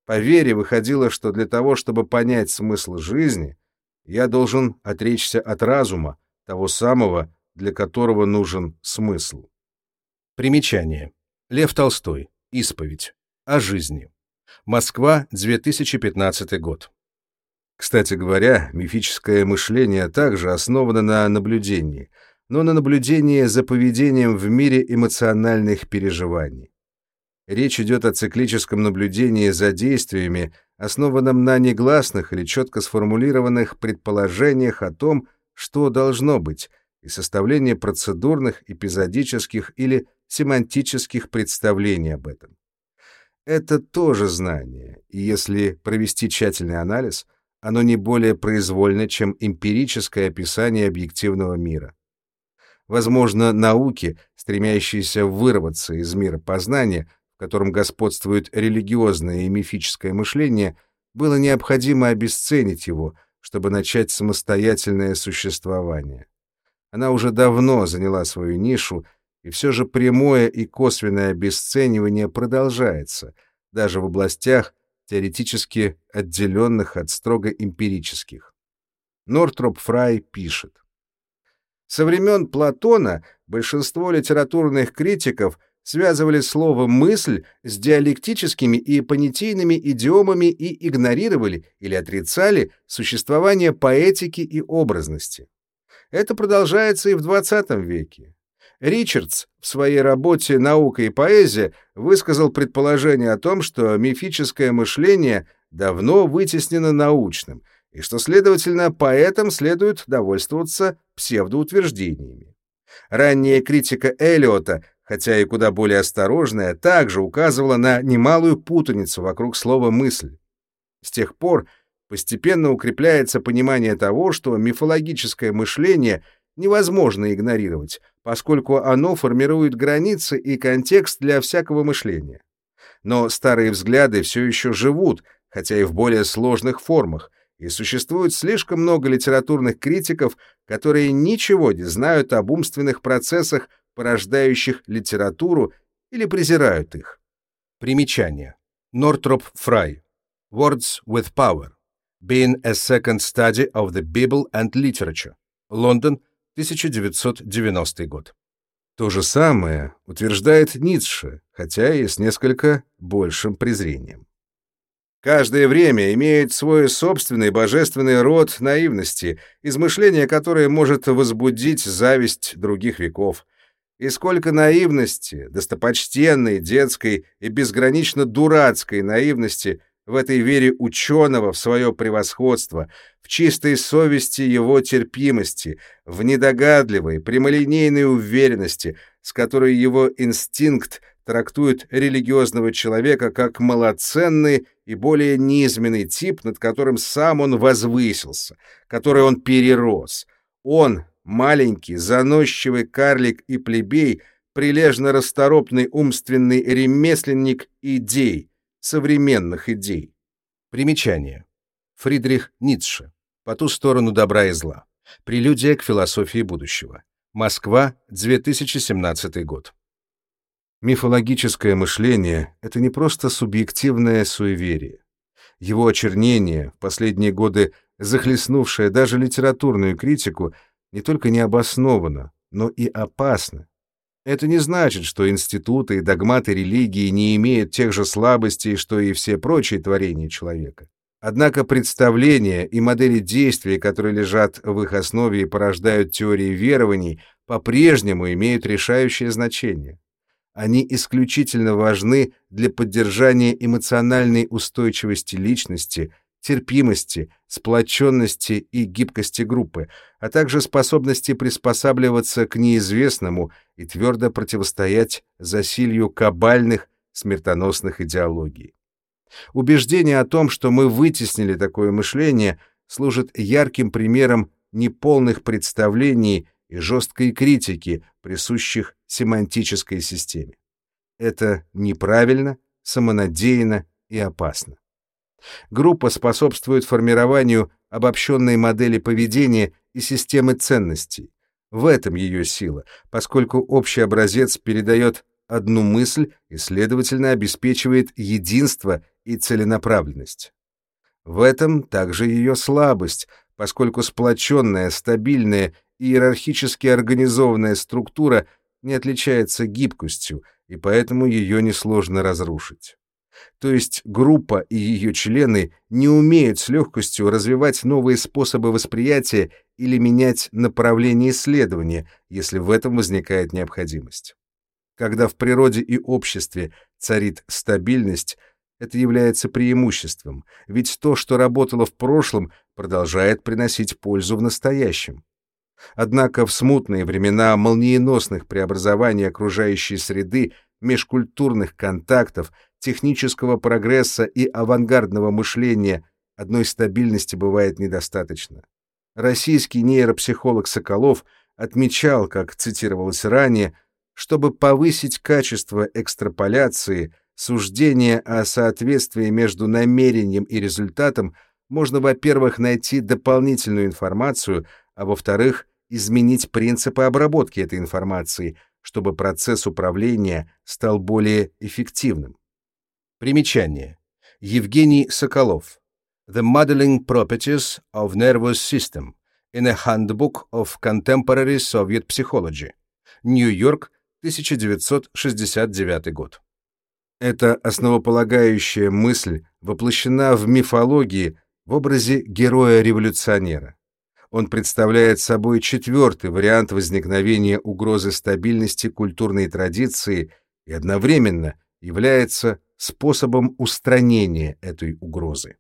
По вере выходило, что для того, чтобы понять смысл жизни, я должен отречься от разума, того самого, для которого нужен смысл. Примечание. Лев Толстой. Исповедь. О жизни. Москва, 2015 год. Кстати говоря, мифическое мышление также основано на наблюдении, но на наблюдении за поведением в мире эмоциональных переживаний. Речь идет о циклическом наблюдении за действиями, основанном на негласных или четко сформулированных предположениях о том, что должно быть, и составлении процедурных, эпизодических или семантических представлений об этом. Это тоже знание, и если провести тщательный анализ, оно не более произвольно, чем эмпирическое описание объективного мира. Возможно, науки, стремящиеся вырваться из мира познания, в котором господствует религиозное и мифическое мышление, было необходимо обесценить его, чтобы начать самостоятельное существование. Она уже давно заняла свою нишу, и все же прямое и косвенное обесценивание продолжается, даже в областях, теоретически отделенных от строго эмпирических. Нортроп Фрай пишет. Со времен Платона большинство литературных критиков связывали слово «мысль» с диалектическими и понятийными идиомами и игнорировали или отрицали существование поэтики и образности. Это продолжается и в XX веке. Ричардс в своей работе «Наука и поэзия» высказал предположение о том, что мифическое мышление давно вытеснено научным, и что, следовательно, поэтам следует довольствоваться псевдоутверждениями. Ранняя критика Эллиота, хотя и куда более осторожная, также указывала на немалую путаницу вокруг слова «мысль». С тех пор постепенно укрепляется понимание того, что мифологическое мышление невозможно игнорировать, поскольку оно формирует границы и контекст для всякого мышления. Но старые взгляды все еще живут, хотя и в более сложных формах, и существует слишком много литературных критиков, которые ничего не знают об умственных процессах, порождающих литературу, или презирают их. Примечание. Нортроп Фрай. Words with Power. Being a Second Study of the Bible and Literature. Лондон, 1990 год. То же самое утверждает Ницше, хотя и с несколько большим презрением. Каждое время имеет свой собственный божественный род наивности, измышление которое может возбудить зависть других веков. И сколько наивности, достопочтенной, детской и безгранично дурацкой наивности в этой вере ученого в свое превосходство, в чистой совести его терпимости, в недогадливой, прямолинейной уверенности, с которой его инстинкт трактует религиозного человека как малоценный и более низменный тип, над которым сам он возвысился, который он перерос. Он, маленький, заносчивый карлик и плебей, прилежно расторопный умственный ремесленник идей, современных идей. Примечание. Фридрих Ницше. По ту сторону добра и зла. Прелюдия к философии будущего. Москва, 2017 год. Мифологическое мышление — это не просто субъективное суеверие. Его очернение, в последние годы захлестнувшее даже литературную критику, не только не обосновано, но и опасно. Это не значит, что институты и догматы религии не имеют тех же слабостей, что и все прочие творения человека. Однако представления и модели действий, которые лежат в их основе и порождают теории верований, по-прежнему имеют решающее значение. Они исключительно важны для поддержания эмоциональной устойчивости личности, терпимости, сплоченности и гибкости группы, а также способности приспосабливаться к неизвестному и твердо противостоять засилью кабальных, смертоносных идеологий. Убеждение о том, что мы вытеснили такое мышление, служит ярким примером неполных представлений и жесткой критики, присущих семантической системе. Это неправильно, самонадеянно и опасно. Группа способствует формированию обобщенной модели поведения и системы ценностей. В этом ее сила, поскольку общий образец передает одну мысль и, следовательно, обеспечивает единство и целенаправленность. В этом также ее слабость, поскольку сплоченная, стабильная иерархически организованная структура не отличается гибкостью, и поэтому ее несложно разрушить. То есть группа и ее члены не умеют с легкостью развивать новые способы восприятия или менять направление исследования, если в этом возникает необходимость. Когда в природе и обществе царит стабильность, это является преимуществом, ведь то, что работало в прошлом, продолжает приносить пользу в настоящем. Однако в смутные времена молниеносных преобразований окружающей среды, межкультурных контактов, технического прогресса и авангардного мышления одной стабильности бывает недостаточно. Российский нейропсихолог Соколов отмечал, как цитировалось ранее, чтобы повысить качество экстраполяции, суждение о соответствии между намерением и результатом можно, во-первых, найти дополнительную информацию, а во-вторых, изменить принципы обработки этой информации, чтобы процесс управления стал более эффективным. Примечание. Евгений Соколов. The Modeling Properties of Nervous System in a Handbook of Contemporary Soviet Psychology. Нью-Йорк, 1969 год. Эта основополагающая мысль воплощена в мифологии в образе героя-революционера. Он представляет собой четвертый вариант возникновения угрозы стабильности культурной традиции и одновременно является способом устранения этой угрозы.